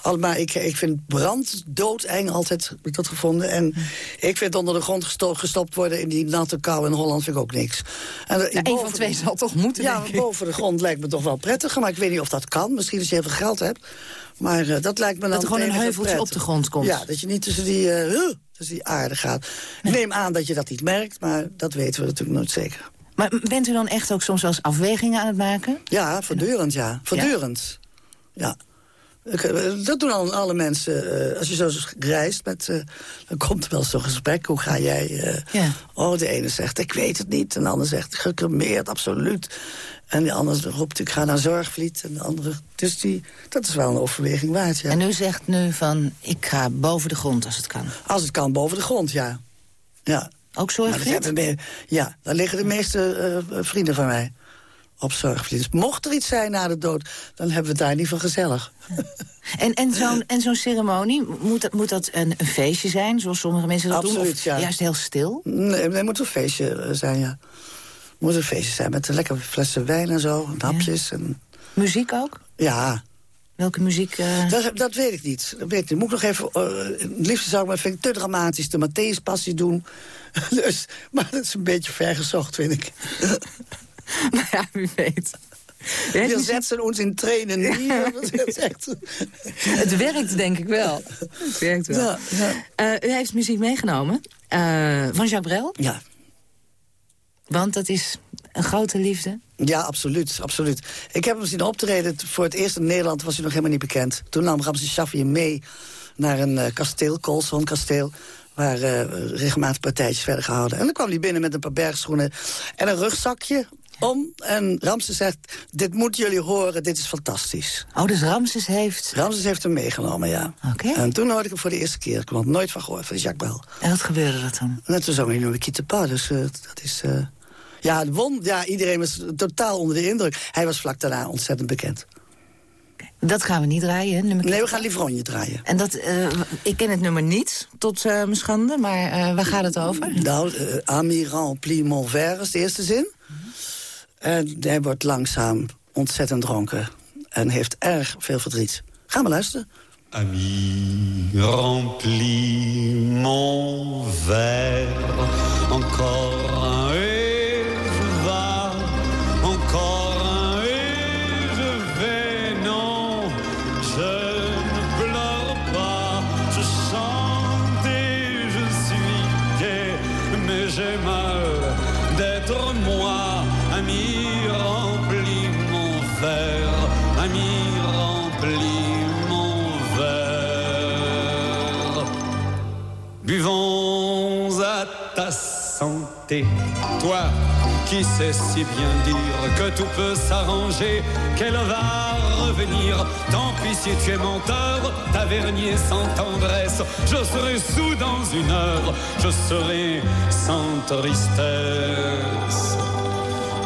Al, maar ik, ik vind brand doodeng altijd, heb ik dat gevonden. En ik vind onder de grond gesto- gestopt worden in die natte kou in Holland vind ik ook niks. En, eh, boven- van twee zal toch moeten, Ja, denk ik. boven de grond lijkt me toch wel prettiger. Maar ik weet niet of dat kan. Misschien als je heel veel geld hebt. Maar eh, dat lijkt me dan Dat er gewoon een heuveltje op de grond komt. Ja, dat je niet tussen die, eh, tussen die aarde gaat. Ik neem aan dat je dat niet merkt, maar dat weten we natuurlijk nooit zeker. Maar bent u dan echt ook soms wel eens afwegingen aan het maken? Ja, voortdurend, ja. Voortdurend. Ja. Eh, Dat doen al alle mensen. eh, als je zo reist, met, eh, dan komt er wel zo'n gesprek. Hoe ga jij... Ja. Oh, de ene zegt, ik weet het niet. En de ander zegt, gecremeerd, absoluut. En de ander roept, ik ga naar Zorgvliet. En de andere... Dus die, dat is wel een overweging waard, ja. En u zegt nu van, ik ga boven de grond als het kan. Als het kan, boven de grond, ja. Ja. Ook zorgvliet? ja, daar liggen de meeste eh, vrienden van mij op Zorgvliet. Dus mocht er iets zijn na de dood, dan hebben we het daar in ieder geval gezellig. En, en zo'n en zo'n ceremonie, moet dat, moet dat een, een feestje zijn, zoals sommige mensen dat doen? Absoluut, Of ja. juist heel stil? Nee, nee, moet een feestje eh, zijn, ja. Moet een feestje zijn met een lekkere flessen wijn en zo, en hapjes. En, Muziek ook? ja, Welke muziek? eh, dat, dat weet ik niet. Dat weet ik niet. Moet ik nog even... eh, het liefst zou ik maar, vind ik te dramatisch, de Matthäus-passie doen. dus, maar dat is een beetje ver gezocht, vind ik. nou ja, wie weet. Je zet ze ons in trainen echt... Het werkt denk ik wel. Het werkt wel. Ja, ja. Eh, u heeft muziek meegenomen van Jacques Brel. Ja. Want dat is een grote liefde. Ja, absoluut, absoluut. Ik heb hem zien optreden. Voor het eerst in Nederland was hij nog helemaal niet bekend. Toen nam Ramses Shaffi hem mee naar een eh, kasteel, Colson kasteel... waar eh, regelmatig partijtjes werden gehouden. En dan kwam hij binnen met een paar bergschoenen en een rugzakje om. En Ramses zegt, dit moeten jullie horen, dit is fantastisch. Oh, dus Ramses heeft... Ramses heeft hem meegenomen, ja. Oké. En toen hoorde ik hem voor de eerste keer. Ik had nooit van gehoord, van Jacques Bel. En wat gebeurde er toen? En toen zong hij nu Quitte pas, dus eh, dat is... ja, won, ja, iedereen was totaal onder de indruk. Hij was vlak daarna ontzettend bekend. Dat gaan we niet draaien, hè? Nummer Nee, we gaan Livronje draaien. En dat, eh, ik ken het nummer niet, tot eh, mijn schande, maar eh, waar gaat het over? Nou, uh, Ami remplit mon verre is de eerste zin. En hij wordt langzaam ontzettend dronken. En heeft erg veel verdriet. Gaan we luisteren. Ami, remplis mon verre, encore toi qui sais si bien dire que tout peut s'arranger, qu'elle va revenir? Tant pis si tu es menteur, tavernier sans tendresse, je serai sous dans une heure, je serai sans tristesse.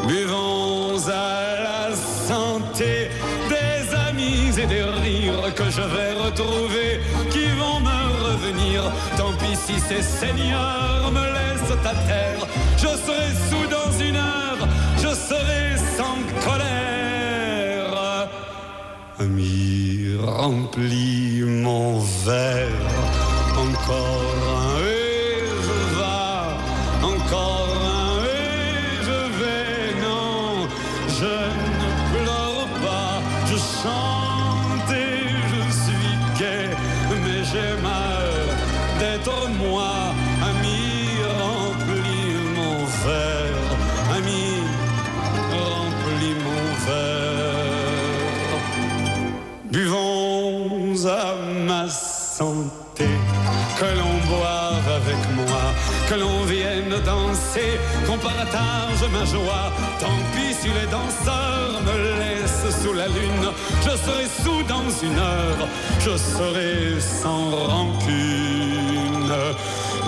Buvons à la santé des amis et des rires que je vais retrouver, qui vont me Tant pis si ces seigneurs me laissent à terre, je serai sous dans une heure, je serai sans colère. Ami, remplis mon verre, encore que l'on vienne danser, qu'on partage ma joie. Tant pis si les danseurs me laissent sous la lune, je serai sous dans une heure, je serai sans rancune.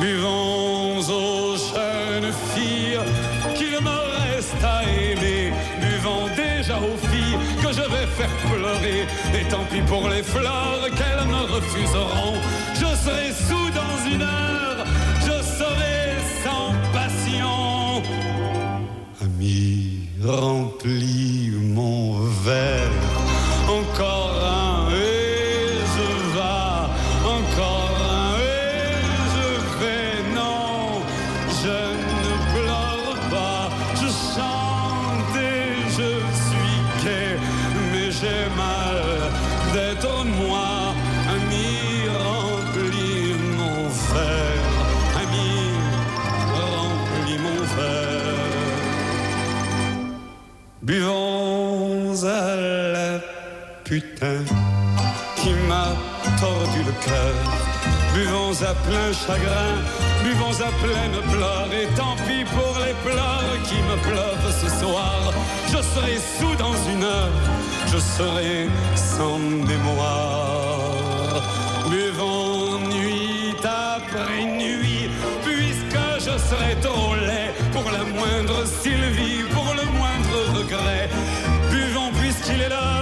Buvons aux jeunes filles qu'il me reste à aimer, buvons déjà aux filles que je vais faire pleurer, et tant pis pour les fleurs qu'elles me refuseront, je serai sous dans une heure, remplis mon verre, chagrin, buvons à pleine pleurs, et tant pis pour les pleurs qui me pleuvent ce soir. Je serai sous dans une heure, je serai sans mémoire. Buvons nuit après nuit, puisque je serai trop laid pour la moindre Sylvie, pour le moindre regret. Buvons puisqu'il est l'heure,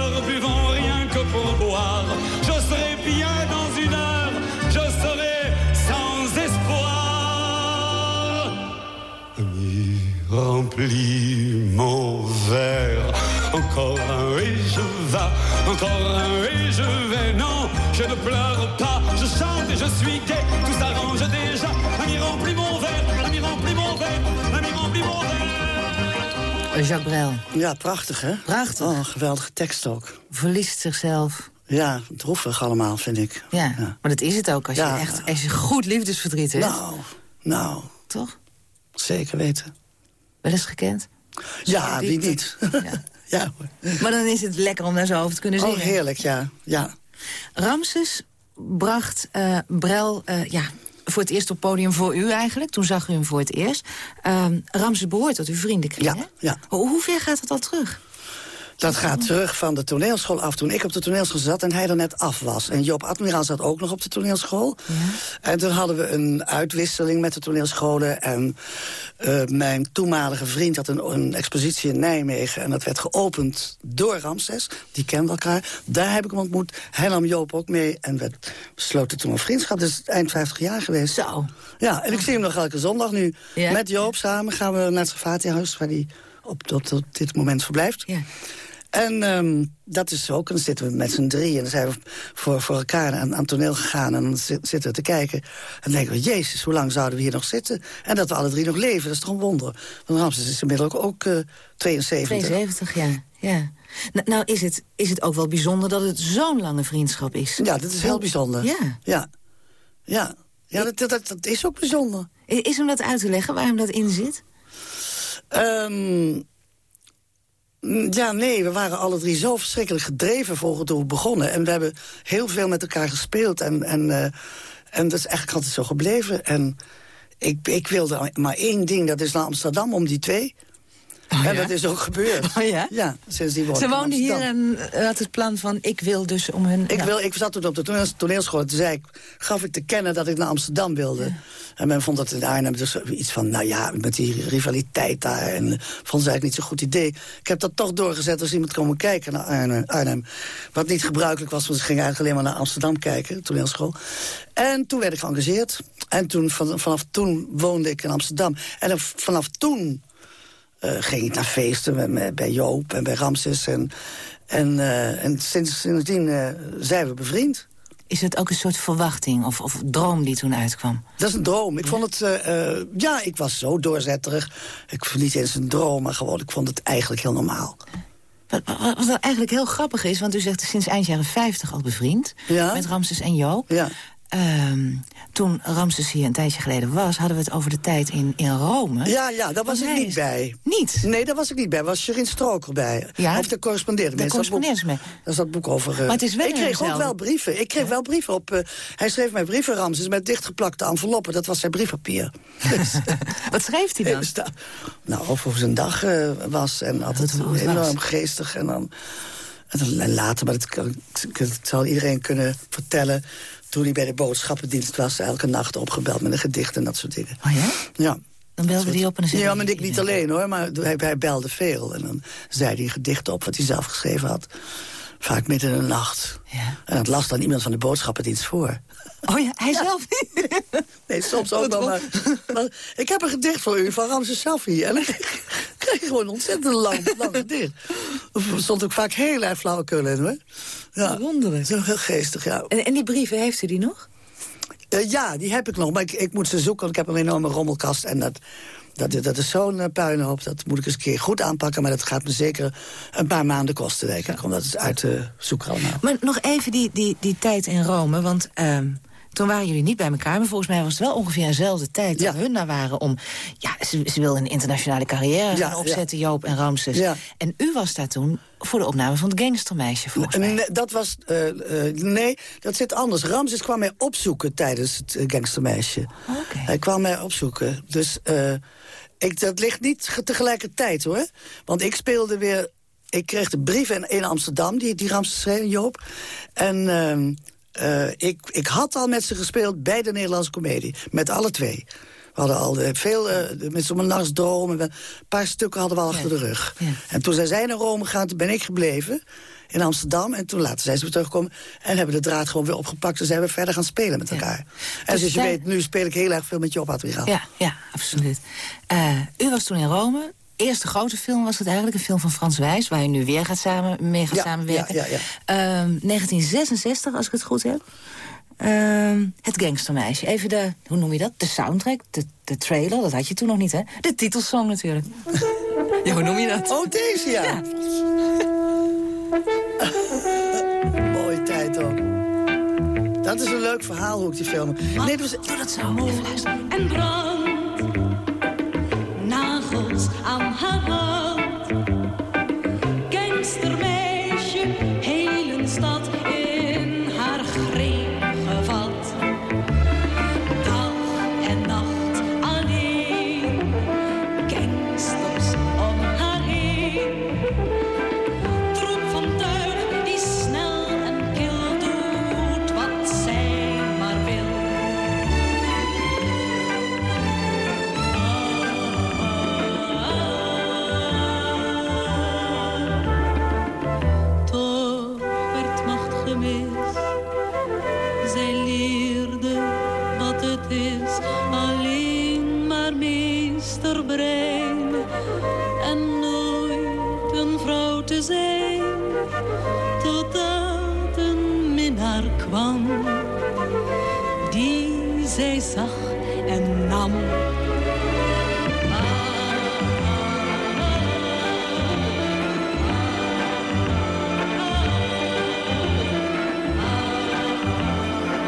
remplis mon verre. Encore un et je vais, encore un et je vais. Non, je ne pleure pas, je chante et je suis gai. Tout s'arrange déjà. Ami, remplis mon verre, ami, remplis mon verre, ami, remplis mon verre. Jacques Brel. Ja, prachtig, hè? Prachtig. Oh, een geweldige tekst ook. Verliest zichzelf. Ja, droevig allemaal, vind ik. Ja, maar dat is het ook als Ja. je echt als je goed liefdesverdriet hebt. Nou, nou. Toch? Zeker weten. Wel eens gekend? Ja, wie niet? Ja. ja. Maar dan is het lekker om naar zijn hoofd te kunnen zingen. Oh, heerlijk, ja. ja. Ramses bracht eh, Brel eh, ja, voor het eerst op podium voor u eigenlijk. Toen zag u hem voor het eerst. Ehm Ramses behoort tot uw vriendenkring, Ja, hè? ja. Hoe, hoe ver gaat het al terug? Dat gaat terug van de toneelschool af toen ik op de toneelschool zat en hij er net af was. En Joop Admiraal zat ook nog op de toneelschool. En toen hadden we een uitwisseling met de toneelscholen. En eh, mijn toenmalige vriend had een, een expositie in Nijmegen. En dat werd geopend door Ramses. Die kenden elkaar. Daar heb ik hem ontmoet. Hij nam Joop ook mee. En we besloten toen een vriendschap. Dus eind 50 jaar geweest. Zo. Ja, en ik zie hem nog elke zondag nu. Ja? Met Joop samen gaan we naar het Safatihuis... waar hij op, op, op dit moment verblijft. Ja. En ehm, dat is ook, en dan zitten we met z'n drieën... en dan zijn we voor, voor elkaar aan, aan het toneel gegaan... en dan zi- zitten we te kijken. En dan denken we, jezus, hoe lang zouden we hier nog zitten? En dat we alle drie nog leven, dat is toch een wonder. Want Ramses is inmiddels ook, ook eh, 72. 72, ja. ja. Nou, nou is, het, is het ook wel bijzonder dat het zo'n lange vriendschap is. Ja, dat is heel bijzonder. Ja. Ja, ja. ja dat, dat, dat is ook bijzonder. Is hem dat uit te leggen, waarom dat in zit? Ehm, mm, ja, nee, we waren alle drie zo verschrikkelijk gedreven voor toen we begonnen. En we hebben heel veel met elkaar gespeeld. En, en, eh, en dat is eigenlijk altijd zo gebleven. En ik, ik wilde maar één ding, dat is naar Amsterdam om die twee. En dat is ook gebeurd. Oh ja? Ja, sinds die woonde Ze woonden hier en eh, had het plan van... ik wil dus om hun... Ik, wil, ik zat toen op de toneels- toneelschool. Toen zei ik, gaf ik te kennen dat ik naar Amsterdam wilde. En men vond dat in Arnhem dus iets van... nou ja, met die rivaliteit daar. En vond ze eigenlijk niet zo'n goed idee. Ik heb dat toch doorgezet als iemand komen kijken naar Arnhem. Arnhem. Wat niet gebruikelijk was, want ze gingen eigenlijk alleen maar naar Amsterdam kijken. Toneelschool. En toen werd ik geëngageerd. En toen, van, vanaf toen woonde ik in Amsterdam. En vanaf toen eh, ging ik naar feesten met, met- bij Joop en bij Ramses. En, en, eh, en sinds, sindsdien eh, zijn we bevriend. Is het ook een soort verwachting of, of droom die toen uitkwam? Dat is een droom. Ik vond het, ja, ik was zo doorzetterig. Ik vond niet eens een droom, maar gewoon, ik vond het eigenlijk heel normaal. Wat, wat, wat eigenlijk heel grappig is, want u zegt sinds eind jaren 50 al bevriend... Ja. met Ramses en Joop. Ja. Ehm, toen Ramses hier een tijdje geleden was... hadden we het over de tijd in, in Rome. Ja, ja, daar was ik niet bij. Niet? Nee, daar was ik niet bij. was Sherin Stroker bij. Ja? Of de correspondeerde mee. Dat correspondeerde mee. Dat is dat boek over... eh, Maar het is wel ik kreeg ook wel brieven. Ik kreeg wel brieven op... eh, hij schreef mij brieven, Ramses, met dichtgeplakte enveloppen. Dat was zijn briefpapier. Wat schreef hij dan? Nou, of hoe zijn dag eh, was. En altijd enorm was. geestig. En dan, en dan en later, maar dat, kan, dat zal iedereen kunnen vertellen... toen hij bij de boodschappendienst was, elke nacht opgebeld met een gedicht en dat soort dingen. Oh ja? Ja. Dan belde hij op en zei Ja, maar ik niet alleen hoor, maar hij, hij belde veel. En dan zei hij gedichten op wat hij zelf geschreven had. Vaak midden in de nacht. Ja. En dat las dan iemand van de boodschappendienst voor. Oh ja, hij zelf niet? Nee, soms ook wel, maar, maar Ik heb een gedicht voor u van Ramses Safi. En dan kreeg je gewoon een ontzettend lang, lang gedicht. Er stond ook vaak heel erg flauwekul in, hoor. Ja, Wonderlijk. Zo heel geestig, ja. En, en die brieven, heeft u die nog? Eh, ja, die heb ik nog, maar ik, ik moet ze zoeken. want Ik heb een enorme rommelkast en dat, dat, dat is zo'n eh, puinhoop. Dat moet ik eens een keer goed aanpakken. Maar dat gaat me zeker een paar maanden kosten, denk ik. Om dat eens uit te zoeken allemaal. Maar nog even die, die, die tijd in Rome, want... ehm, toen waren jullie niet bij elkaar, maar volgens mij was het wel ongeveer dezelfde tijd dat hun daar waren om. Ja, ze, ze wilden een internationale carrière Ja, gaan opzetten, Joop en Ramses. Ja. En u was daar toen voor de opname van het gangstermeisje, volgens mij. Nee, dat was, eh, eh, nee, dat zit anders. Ramses kwam mij opzoeken tijdens het eh, gangstermeisje. Hij kwam mij opzoeken. Dus ik, dat ligt niet ge- tegelijkertijd, hoor. Want ik speelde weer... Ik kreeg de brief in, in Amsterdam, die, die Ramses schreef, Joop. En eh, ik, ik had al met ze gespeeld bij de Nederlandse Comedie. Met alle twee. We hadden al eh, veel, eh, met zo'n nachtsdroom. Een paar stukken hadden we al achter de rug. En toen zijn zij naar Rome gegaan, toen ben ik gebleven in Amsterdam. En toen later zijn ze weer teruggekomen en hebben de draad gewoon weer opgepakt. En zijn we verder gaan spelen met elkaar. En Dus zoals je weet, nu speel ik heel erg veel met Job Admiraal. Ja, ja, absoluut. U was toen in Rome. Eerste grote film was het eigenlijk, een film van Frans Wijs... waar u nu weer gaat samen, mee gaat Ja, samenwerken. ja, ja, Ehm, 1966, als ik het goed heb. Ehm, het gangstermeisje. Even de, hoe noem je dat? De soundtrack, de, de trailer, dat had je toen nog niet, hè? De titelsong natuurlijk. ja, hoe noem je dat? Oh, deze ja. Mooie tijd ook. Dat is een leuk verhaal hoe ik die film... Nee, dat was... Doe dat zo, even luisteren. en brand. Zij zag en nam.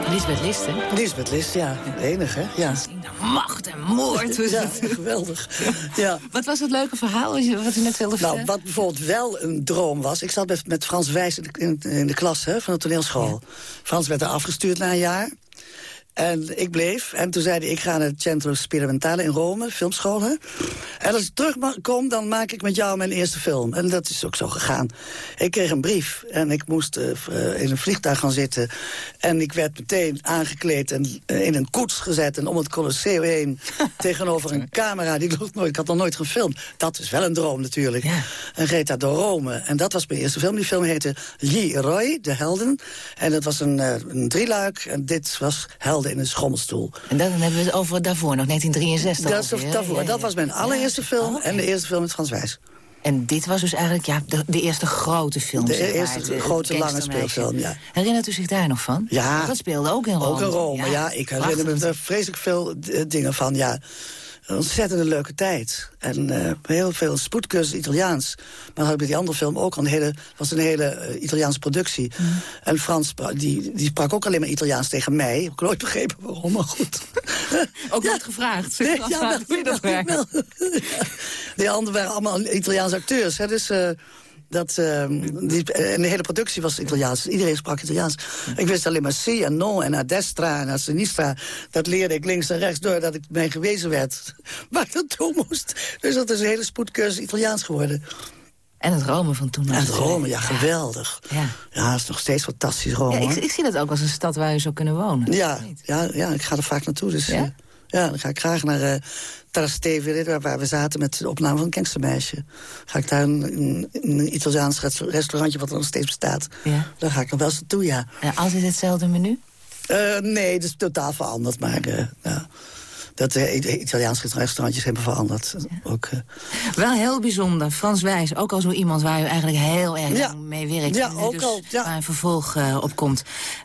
Lisbeth List, hè? Lisbeth List, ja. De enige, hè? Ja. Macht en moord. was Ja, het. geweldig. Ja. Wat was het leuke verhaal wat je- wat u net wilde Nou, vertellen? wat bijvoorbeeld wel een droom was... Ik zat met, met Frans Wijs in de, in, in de klas hè, van de toneelschool. Frans werd er afgestuurd na een jaar. En ik bleef. En toen zei hij, ik ga naar het Centro Sperimentale in Rome, filmschool. Hè? En als ik terugkom, dan maak ik met jou mijn eerste film. En dat is ook zo gegaan. Ik kreeg een brief en ik moest eh, eh, in een vliegtuig gaan zitten. En ik werd meteen aangekleed en eh, in een koets gezet... en om het Colosseo heen tegenover een camera. Die nog nooit, ik had nog nooit gefilmd. Dat is wel een droom natuurlijk. En reed daar door Rome. En dat was mijn eerste film. Die film heette Lee Roy, De Helden. En dat was een, eh, een drieluik. En dit was Helden in een schommelstoel. En dan hebben we het over daarvoor, nog 1963 Dat, alweer. daarvoor. Ja, ja. dat was mijn allereerste film en de eerste film met Frans Wijs. En dit was dus eigenlijk ja, de, de eerste grote film. De zeg maar, eerste het grote lange speelfilm, ja. Herinnert u zich daar nog van? Ja. Dat speelde ook in Rome. Ook in Rome, ja. ik herinner me er vreselijk veel eh, dingen van, ja. Een ontzettende leuke tijd. En eh, heel veel spoedcursus Italiaans. Maar dat had ik bij die andere film ook al. Een hele, was een hele eh, Italiaanse productie. En Frans die, die sprak ook alleen maar Italiaans tegen mij. Heb ik nooit begrepen waarom, maar goed. Ook nooit gevraagd. Nee, ja, ja, dat. Ja. Die anderen waren allemaal Italiaanse acteurs. Hè, dus eh, dat, eh, die, en de hele productie was Italiaans. Iedereen sprak Italiaans. Ik wist alleen maar si en non en a destra en a sinistra. Dat leerde ik links en rechts doordat ik mij gewezen werd waar ik naartoe moest. Dus dat is een hele spoedcursus Italiaans geworden. En het Rome van toen. En het. Rome, ja, geweldig. Ja. Ja, het is nog steeds fantastisch Rome. Ja, ik, ik zie dat ook als een stad waar je zou kunnen wonen. Ja, ja, ja, ik ga er vaak naartoe. Dus, Ja? Ja? dan ga ik graag naar uh, Trastevere, waar, waar we zaten met de opname van een Gangstermeisje. Ga ik daar een, een, een Italiaans resta- restaurantje, wat er nog steeds bestaat. Ja. Daar ga ik nog wel eens naartoe, ja. En altijd hetzelfde menu? Eh, nee, het is totaal veranderd, maar eh, ja. Dat uh, Italiaanse restaurantjes hebben veranderd. Ook, uh, Wel heel bijzonder. Frans Wijs, ook al zo iemand waar u eigenlijk heel erg Ja. mee werkt. Ja, en ook dus al, ja. Waar een vervolg uh, op komt.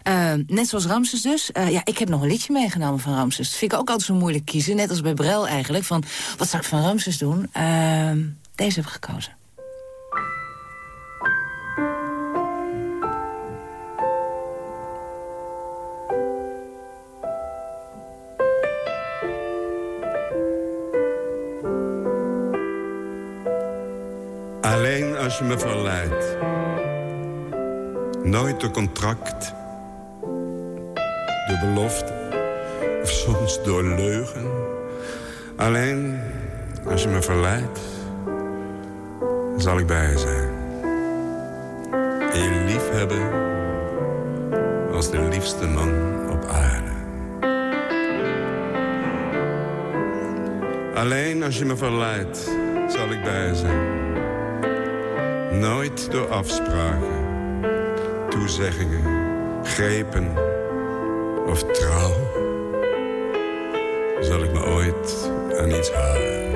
Uh, net zoals Ramses dus. Ja, ik heb nog een liedje meegenomen van Ramses. Dat vind ik ook altijd zo moeilijk kiezen. Net als bij Brel eigenlijk. Van, wat zou ik van Ramses doen? Deze heb ik gekozen. Als je me verleidt. Nooit door contract. Door belofte. Of soms door leugen. Alleen als je me verleidt. Zal ik bij je zijn. En je lief hebben. Als de liefste man op aarde. Alleen als je me verleidt. Zal ik bij je zijn. Nooit door afspraken, toezeggingen, grepen of trouw. Zal ik me ooit aan iets houden.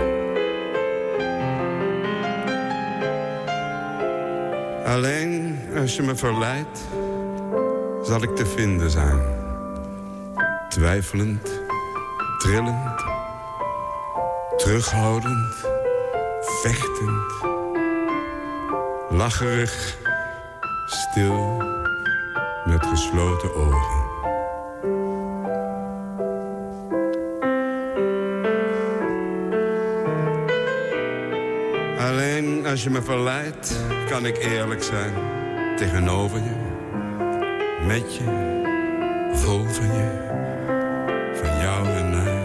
Alleen als je me verleidt, zal ik te vinden zijn. Twijfelend, trillend, terughoudend, vechtend lacherig, stil, met gesloten ogen. Alleen als je me verleidt, kan ik eerlijk zijn tegenover je, met je, vol van je, van jou en mij.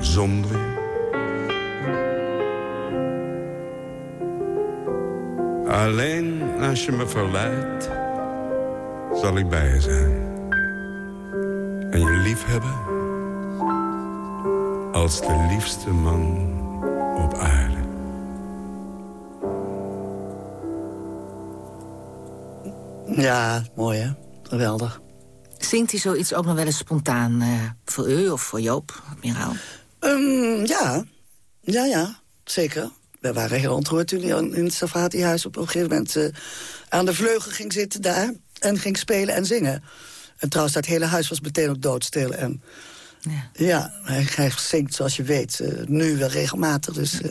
Zonder je. Alleen als je me verleidt, zal ik bij je zijn. En je lief hebben als de liefste man op aarde. Ja, mooi hè. Geweldig. Zingt hij zoiets ook nog wel eens spontaan uh, voor u of voor Joop, admiraal? Um, ja, ja, ja, zeker. We waren heel ontroerd toen hij in het Safati-huis op een gegeven moment uh, aan de vleugel ging zitten daar. En ging spelen en zingen. En trouwens, dat hele huis was meteen ook doodstil. En ja, ja hij, hij zingt, zoals je weet, uh, nu wel regelmatig. Dus, uh,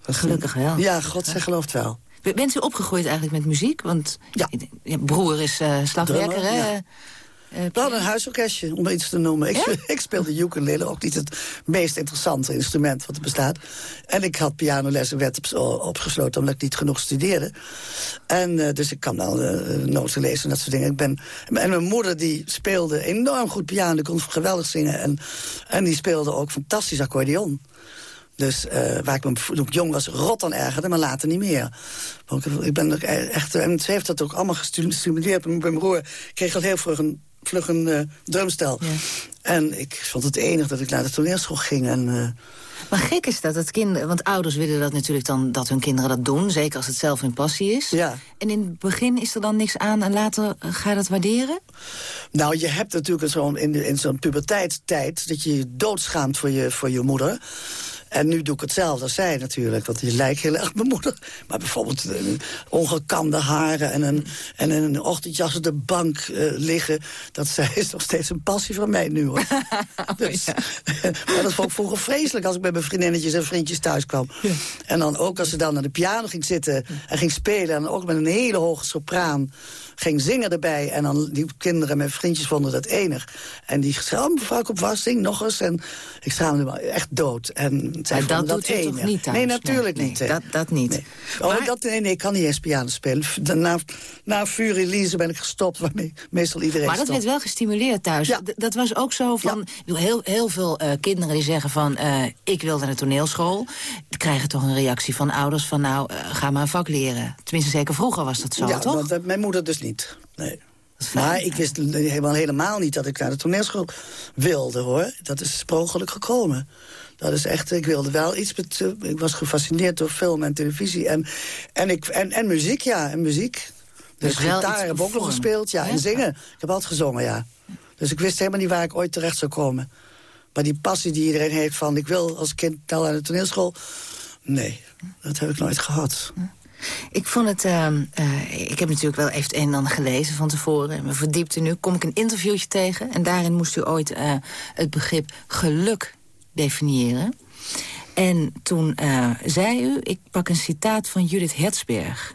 Gelukkig wel. Ja, God zij gelooft wel. Bent u opgegroeid eigenlijk met muziek? Want ja. je broer is slagwerker, hè? Ja. We hadden een huisorkestje, om iets te noemen. Ik, ja? ik speelde ukulele, ook niet het meest interessante instrument wat er bestaat. En ik had pianoles en werd op, opgesloten omdat ik niet genoeg studeerde. En uh, dus ik kan wel uh, noten lezen en dat soort dingen. Ik ben, en mijn moeder die speelde enorm goed piano, die kon geweldig zingen. En, en die speelde ook fantastisch accordeon. Dus uh, waar ik me toen ik jong was rot aan ergerde, maar later niet meer. Want ik ben ook echt, en ze heeft dat ook allemaal gestimuleerd. Mijn broer kreeg al heel vroeg een, vlug een uh, drumstel. Ja. En ik vond het enig dat ik naar de toneelschool ging. En, uh, maar gek is dat, het kind, want ouders willen dat natuurlijk dan dat hun kinderen dat doen. Zeker als het zelf hun passie is. Ja. En in het begin is er dan niks aan en later ga je dat waarderen? Nou, je hebt natuurlijk zo'n in, in zo'n puberteitstijd dat je je doodschaamt voor je, voor je moeder. En nu doe ik hetzelfde als zij natuurlijk, want die lijkt heel erg mijn moeder. Maar bijvoorbeeld ongekamde haren en een, en een ochtendjas op de bank eh, liggen... dat zij is nog steeds een passie van mij nu, hoor. dus, maar dat vond ik vroeger vreselijk als ik bij mijn vriendinnetjes en vriendjes thuis kwam. En dan ook als ze dan aan de piano ging zitten en ging spelen... en ook met een hele hoge sopraan ging zingen erbij. En dan die kinderen, mijn vriendjes, vonden dat enig. En die zei, oh, mevrouw zing nog eens. En ik schaamde me echt dood. En zij Maar dat doet enig. toch niet thuis? Nee, natuurlijk Nee, niet. nee, dat, dat niet. Nee. Oh, dat, nee, nee, ik kan niet eens piano spelen. Na, na Elise ben ik gestopt, waarmee meestal iedereen Maar dat stopt. werd wel gestimuleerd thuis. D- Dat was ook zo van... Heel, heel veel eh, kinderen die zeggen van... eh, ik wil naar de toneelschool. Die krijgen toch een reactie van ouders van... nou, eh, ga maar een vak leren. Tenminste, zeker vroeger was dat zo, ja, toch? want, mijn moeder dus niet. Nee. Maar ik wist helemaal, helemaal niet dat ik naar de toneelschool wilde, hoor. Dat is sprogelijk gekomen. Dat is echt, ik wilde wel iets met... eh, ik was gefascineerd door film en televisie. En, en, ik, en, en muziek, ja, en muziek. Dus, Dus gitaar heb ik ook nog gespeeld, ja, Ja? en zingen. Ik heb altijd gezongen, ja. Dus ik wist helemaal niet waar ik ooit terecht zou komen. Maar die passie die iedereen heeft van... ik wil als kind aan de toneelschool... Nee, dat heb ik nooit gehad. Ik vond het... ehm, eh, ik heb natuurlijk wel even het een en ander gelezen van tevoren. En me verdiepte nu. Kom ik een interviewtje tegen. En daarin moest u ooit eh, het begrip geluk definiëren. En toen eh, zei u... Ik pak een citaat van Judith Hertzberg.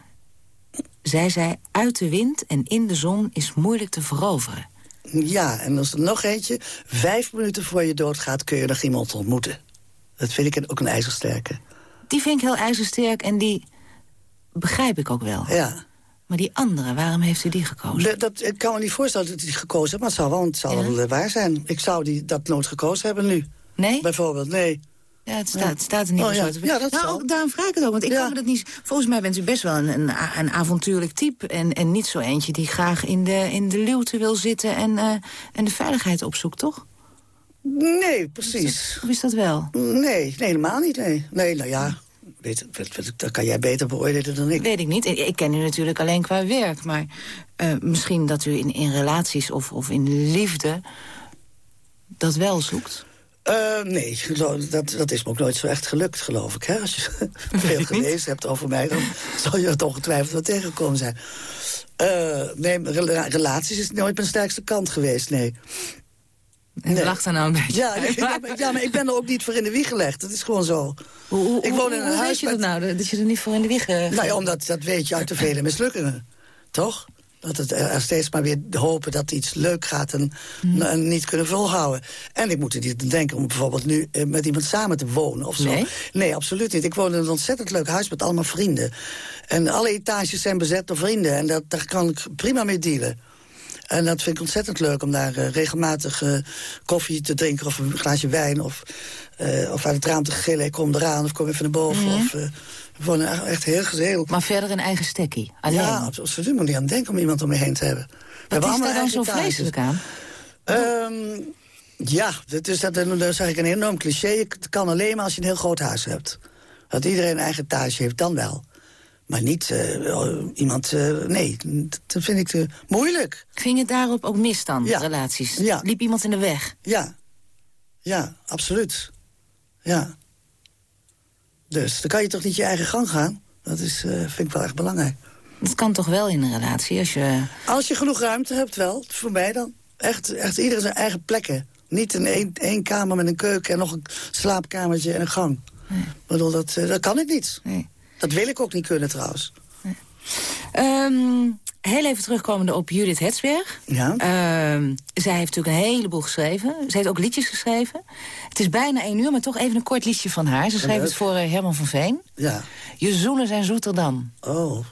Zij zei... Uit de wind en in de zon is moeilijk te veroveren. Ja, en als er nog eentje... vijf minuten voor je doodgaat kun je nog iemand ontmoeten. Dat vind ik ook een ijzersterke. Die vind ik heel ijzersterk en die begrijp ik ook wel. Ja. Maar die andere, waarom heeft u die gekozen? De- dat, ik kan me niet voorstellen dat ik die gekozen heb, maar het zou wel, het zou wel eh, waar zijn. Ik zou die, dat nooit gekozen hebben nu. Nee? Bijvoorbeeld, nee. Ja, het staat, het staat er niet Oh, ja. Ja, dat nou, zal. ook, daarom vraag ik het ook, want ik kan me dat niet... Volgens mij bent u best wel een, een, een avontuurlijk type... En, en niet zo eentje die graag in de, in de luwte wil zitten... En, eh, en de veiligheid opzoekt, toch? Nee, precies. Of is dat wel? Nee, nee helemaal niet, nee. Nee, nou ja, weet, dat kan jij beter beoordelen dan ik. Weet ik niet. Ik, ken u natuurlijk alleen qua werk. Maar eh, misschien dat u in, in relaties of, of in liefde... dat wel zoekt. Eh, nee, dat, dat is me ook nooit zo echt gelukt, geloof ik. Hè? Als je veel gelezen hebt over mij, dan zal je het ongetwijfeld wel tegengekomen zijn. Eh, nee, rela- relaties is nooit mijn sterkste kant geweest, nee. En nee. lacht er nou een beetje. Ja, nee, ja, maar, ja, maar ik ben er ook niet voor in de wieg gelegd. Dat is gewoon zo. Hoe, hoe, ik woon in een hoe huis weet je met- dat nou, dat je er niet voor in de wieg... eh, Nou ja, omdat dat weet je uit de vele mislukkingen. Toch? Dat het er er steeds maar weer hopen dat iets leuk gaat en, Hmm. en niet kunnen volhouden. En ik moet er niet aan denken om bijvoorbeeld nu eh, met iemand samen te wonen of zo. Nee? Nee, absoluut niet. Ik woon in een ontzettend leuk huis met allemaal vrienden. En alle etages zijn bezet door vrienden. En dat, daar kan ik prima mee dealen. En dat vind ik ontzettend leuk om daar eh, regelmatig eh, koffie te drinken... of een glaasje wijn, of, eh, of uit het raam te gillen. Ik kom eraan of kom even naar boven. Mhm. Of, eh, we wonen echt- heel gezellig. Maar verder een eigen stekkie, alleen. Ja, absoluut. Ik moet niet aan denken om iemand om me heen te hebben. Wat is daar dan zo vreselijk aan? Ehm, ja, dat is, dat, dan zeg ik een enorm cliché. Het kan alleen maar als je een heel groot huis hebt. Dat iedereen een eigen etage heeft, dan wel. Maar niet eh, iemand... eh, nee, dat vind ik te moeilijk. Ging het daarop ook mis dan, Ja. relaties? Ja. Liep iemand in de weg? Ja, ja, absoluut. Ja. Dus dan kan je toch niet je eigen gang gaan? Dat is, eh, vind ik wel echt belangrijk. Dat kan toch wel in een relatie, als je... Als je genoeg ruimte hebt, wel. Voor mij dan. Echt, echt iedereen zijn eigen plekken. Niet een één, één kamer met een keuken en nog een slaapkamertje en een gang. Ik bedoel, dat, eh, dat kan ik niet. Dat wil ik ook niet kunnen trouwens. Ehm, heel even terugkomende op Judith Hetsberg. Ja. Ehm, zij heeft natuurlijk een heleboel geschreven. Ze heeft ook liedjes geschreven. Het is bijna één uur, maar toch even een kort liedje van haar. Ze schreef het voor eh, Herman van Veen. Ja. Je zoenen zijn zoeter dan. Oh.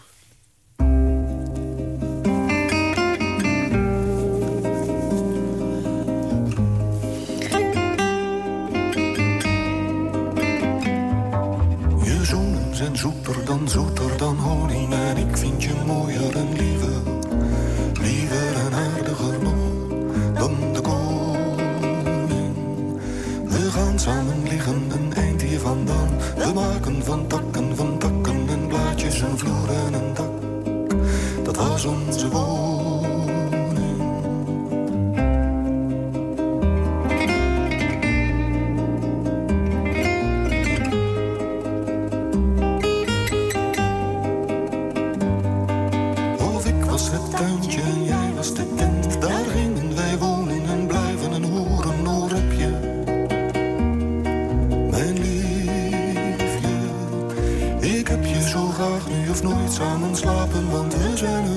Samen slapen, want we zijn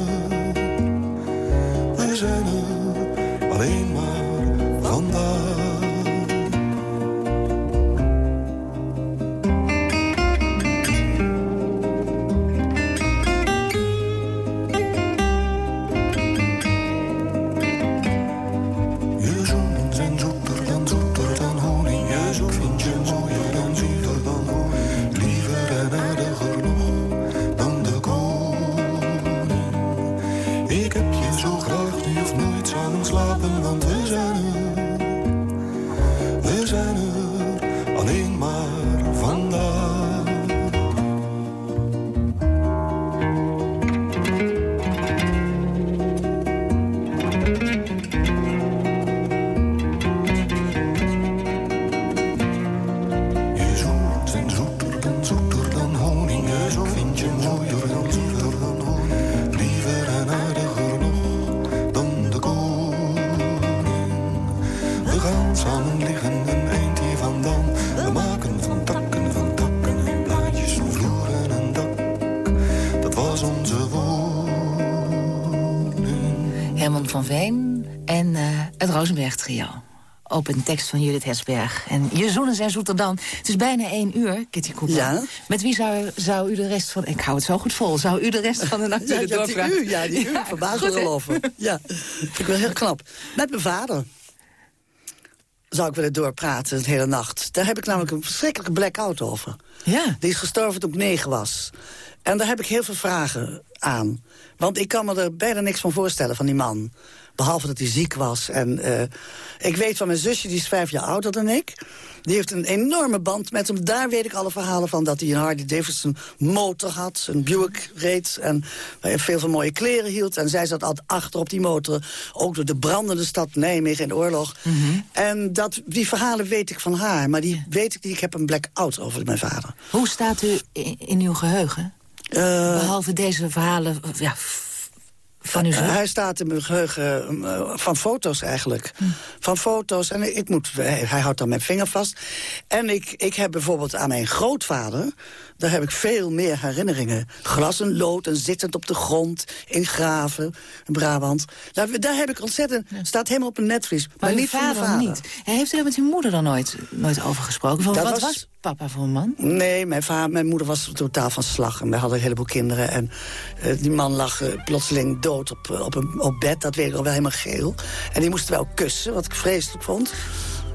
Veen en eh, het Rosenberg Trio. Op een tekst van Judith Hesberg. En je zoenen zijn zoeter dan. Het is bijna één uur, Kitty Cooper. Ja. Met wie zou, zou u de rest van... Ik hou het zo goed vol. Zou u de rest van de nacht Ja, willen ja, die u, ja, die u. Verbaas Goed, me hè? wel over. Ja, ik ben heel knap. Met mijn vader zou ik willen doorpraten de hele nacht. Daar heb ik namelijk een verschrikkelijke blackout over. Ja. Die is gestorven toen ik negen was. En daar heb ik heel veel vragen aan. Want ik kan me er bijna niks van voorstellen van die man. Behalve dat hij ziek was. En eh, ik weet van mijn zusje, die is vijf jaar ouder dan ik. Die heeft een enorme band met hem. Daar weet ik alle verhalen van. Dat hij een Harley Davidson motor had. Een Buick reed. En hij veel van mooie kleren hield. En zij zat altijd achter op die motor. Ook door de brandende stad Nijmegen in oorlog. En dat, die verhalen weet ik van haar. Maar die weet ik niet. Ik heb een blackout over mijn vader. Hoe staat u in uw geheugen? Behalve deze verhalen ja, van uw zus? Hij staat in mijn geheugen eh, van foto's eigenlijk. Van foto's. En ik moet, hij, hij houdt dan mijn vinger vast. En ik, ik heb bijvoorbeeld aan mijn grootvader... daar heb ik veel meer herinneringen. Glas en lood en zittend op de grond in Graven, in Brabant. Daar, daar heb ik ontzettend... staat helemaal op een netvlies. Maar, niet van vader, niet. En heeft u daar met uw moeder dan nooit, nooit over gesproken? Van, Dat wat was- was... papa voor een man? Nee, mijn, vader, mijn moeder was totaal van slag. En wij hadden een heleboel kinderen. En eh, die man lag eh, plotseling dood op, eh, op, een, op bed. Dat weet ik al wel helemaal geel. En die moesten wel kussen, wat ik vreselijk vond.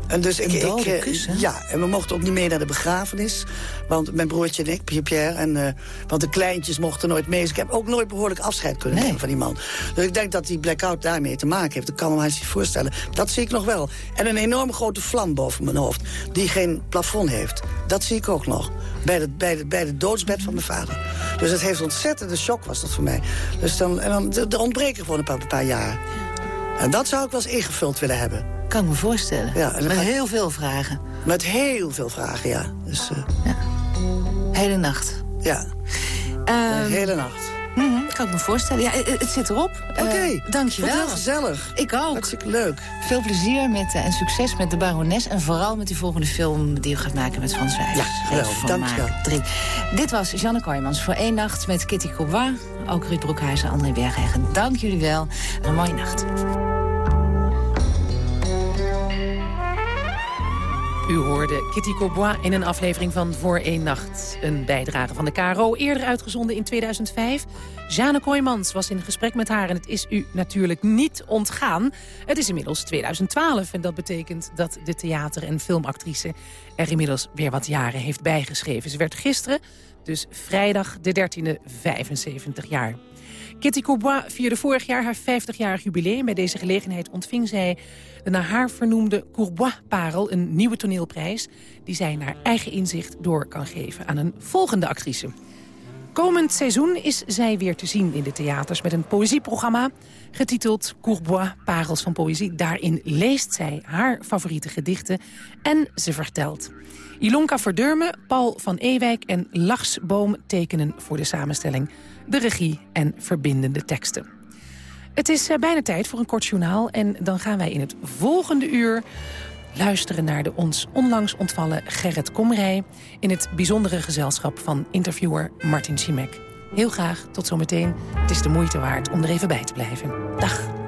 En dus ik, ik, eh, ja, en we mochten ook niet mee naar de begrafenis. Want mijn broertje en ik, Pierre, en, eh, want de kleintjes mochten nooit mee. Dus ik heb ook nooit behoorlijk afscheid kunnen nemen van die man. Dus ik denk dat die blackout daarmee te maken heeft. Dat kan me maar eens niet voorstellen. Dat zie ik nog wel. En een enorme grote vlam boven mijn hoofd. Die geen plafond heeft. Dat zie ik ook nog. Bij het bij de, bij de doodsbed van mijn vader. Dus het heeft ontzettende shock was dat voor mij. Dus dan, en dan er ontbreken gewoon een paar, een paar jaar. En dat zou ik wel eens ingevuld willen hebben. Kan ik me voorstellen. Ja, Met heel veel vragen. Met heel veel vragen, ja. Dus, eh, Hele nacht. ja, de hele nacht. mhm, kan ik me voorstellen. Ja, het, het zit erop. Oké, Eh, Dank je Wat wel. heel gezellig. Ik ook. Hartstikke leuk. Veel plezier met, eh, en succes met de barones. En vooral met die volgende film die u gaat maken met Frans Wijs. Ja, geweldig. Dank je wel. Drie. Dit was Janne Kooijmans voor één nacht met Kitty Courbois. Ook Ruud Broekhuizen, André Berghegen. Dank jullie wel. En een mooie nacht. U hoorde Kitty Courbois in een aflevering van Voor één Nacht. Een bijdrage van de KRO, eerder uitgezonden in 2005. Jane Kooijmans was in gesprek met haar en het is u natuurlijk niet ontgaan. Het is inmiddels 2012 en dat betekent dat de theater- en filmactrice... er inmiddels weer wat jaren heeft bijgeschreven. Ze werd gisteren, dus vrijdag de 13e, 75 jaar. Kitty Courbois vierde vorig jaar haar 50-jarig jubileum. Bij deze gelegenheid ontving zij de naar haar vernoemde Courbois-parel... een nieuwe toneelprijs die zij naar eigen inzicht door kan geven aan een volgende actrice. Komend seizoen is zij weer te zien in de theaters met een poëzieprogramma... getiteld Courbois Parels van Poëzie. Daarin leest zij haar favoriete gedichten en ze vertelt. Ilonka Verdurme, Paul van Ewijk en Lars Boom tekenen voor de samenstelling... de regie en verbindende teksten. Het is eh, bijna tijd voor een kort journaal en dan gaan wij in het volgende uur luisteren naar de ons onlangs ontvallen Gerrit Komrij... in het bijzondere gezelschap van interviewer Martin Schimek. Heel graag, tot zometeen. Het is de moeite waard om er even bij te blijven. Dag.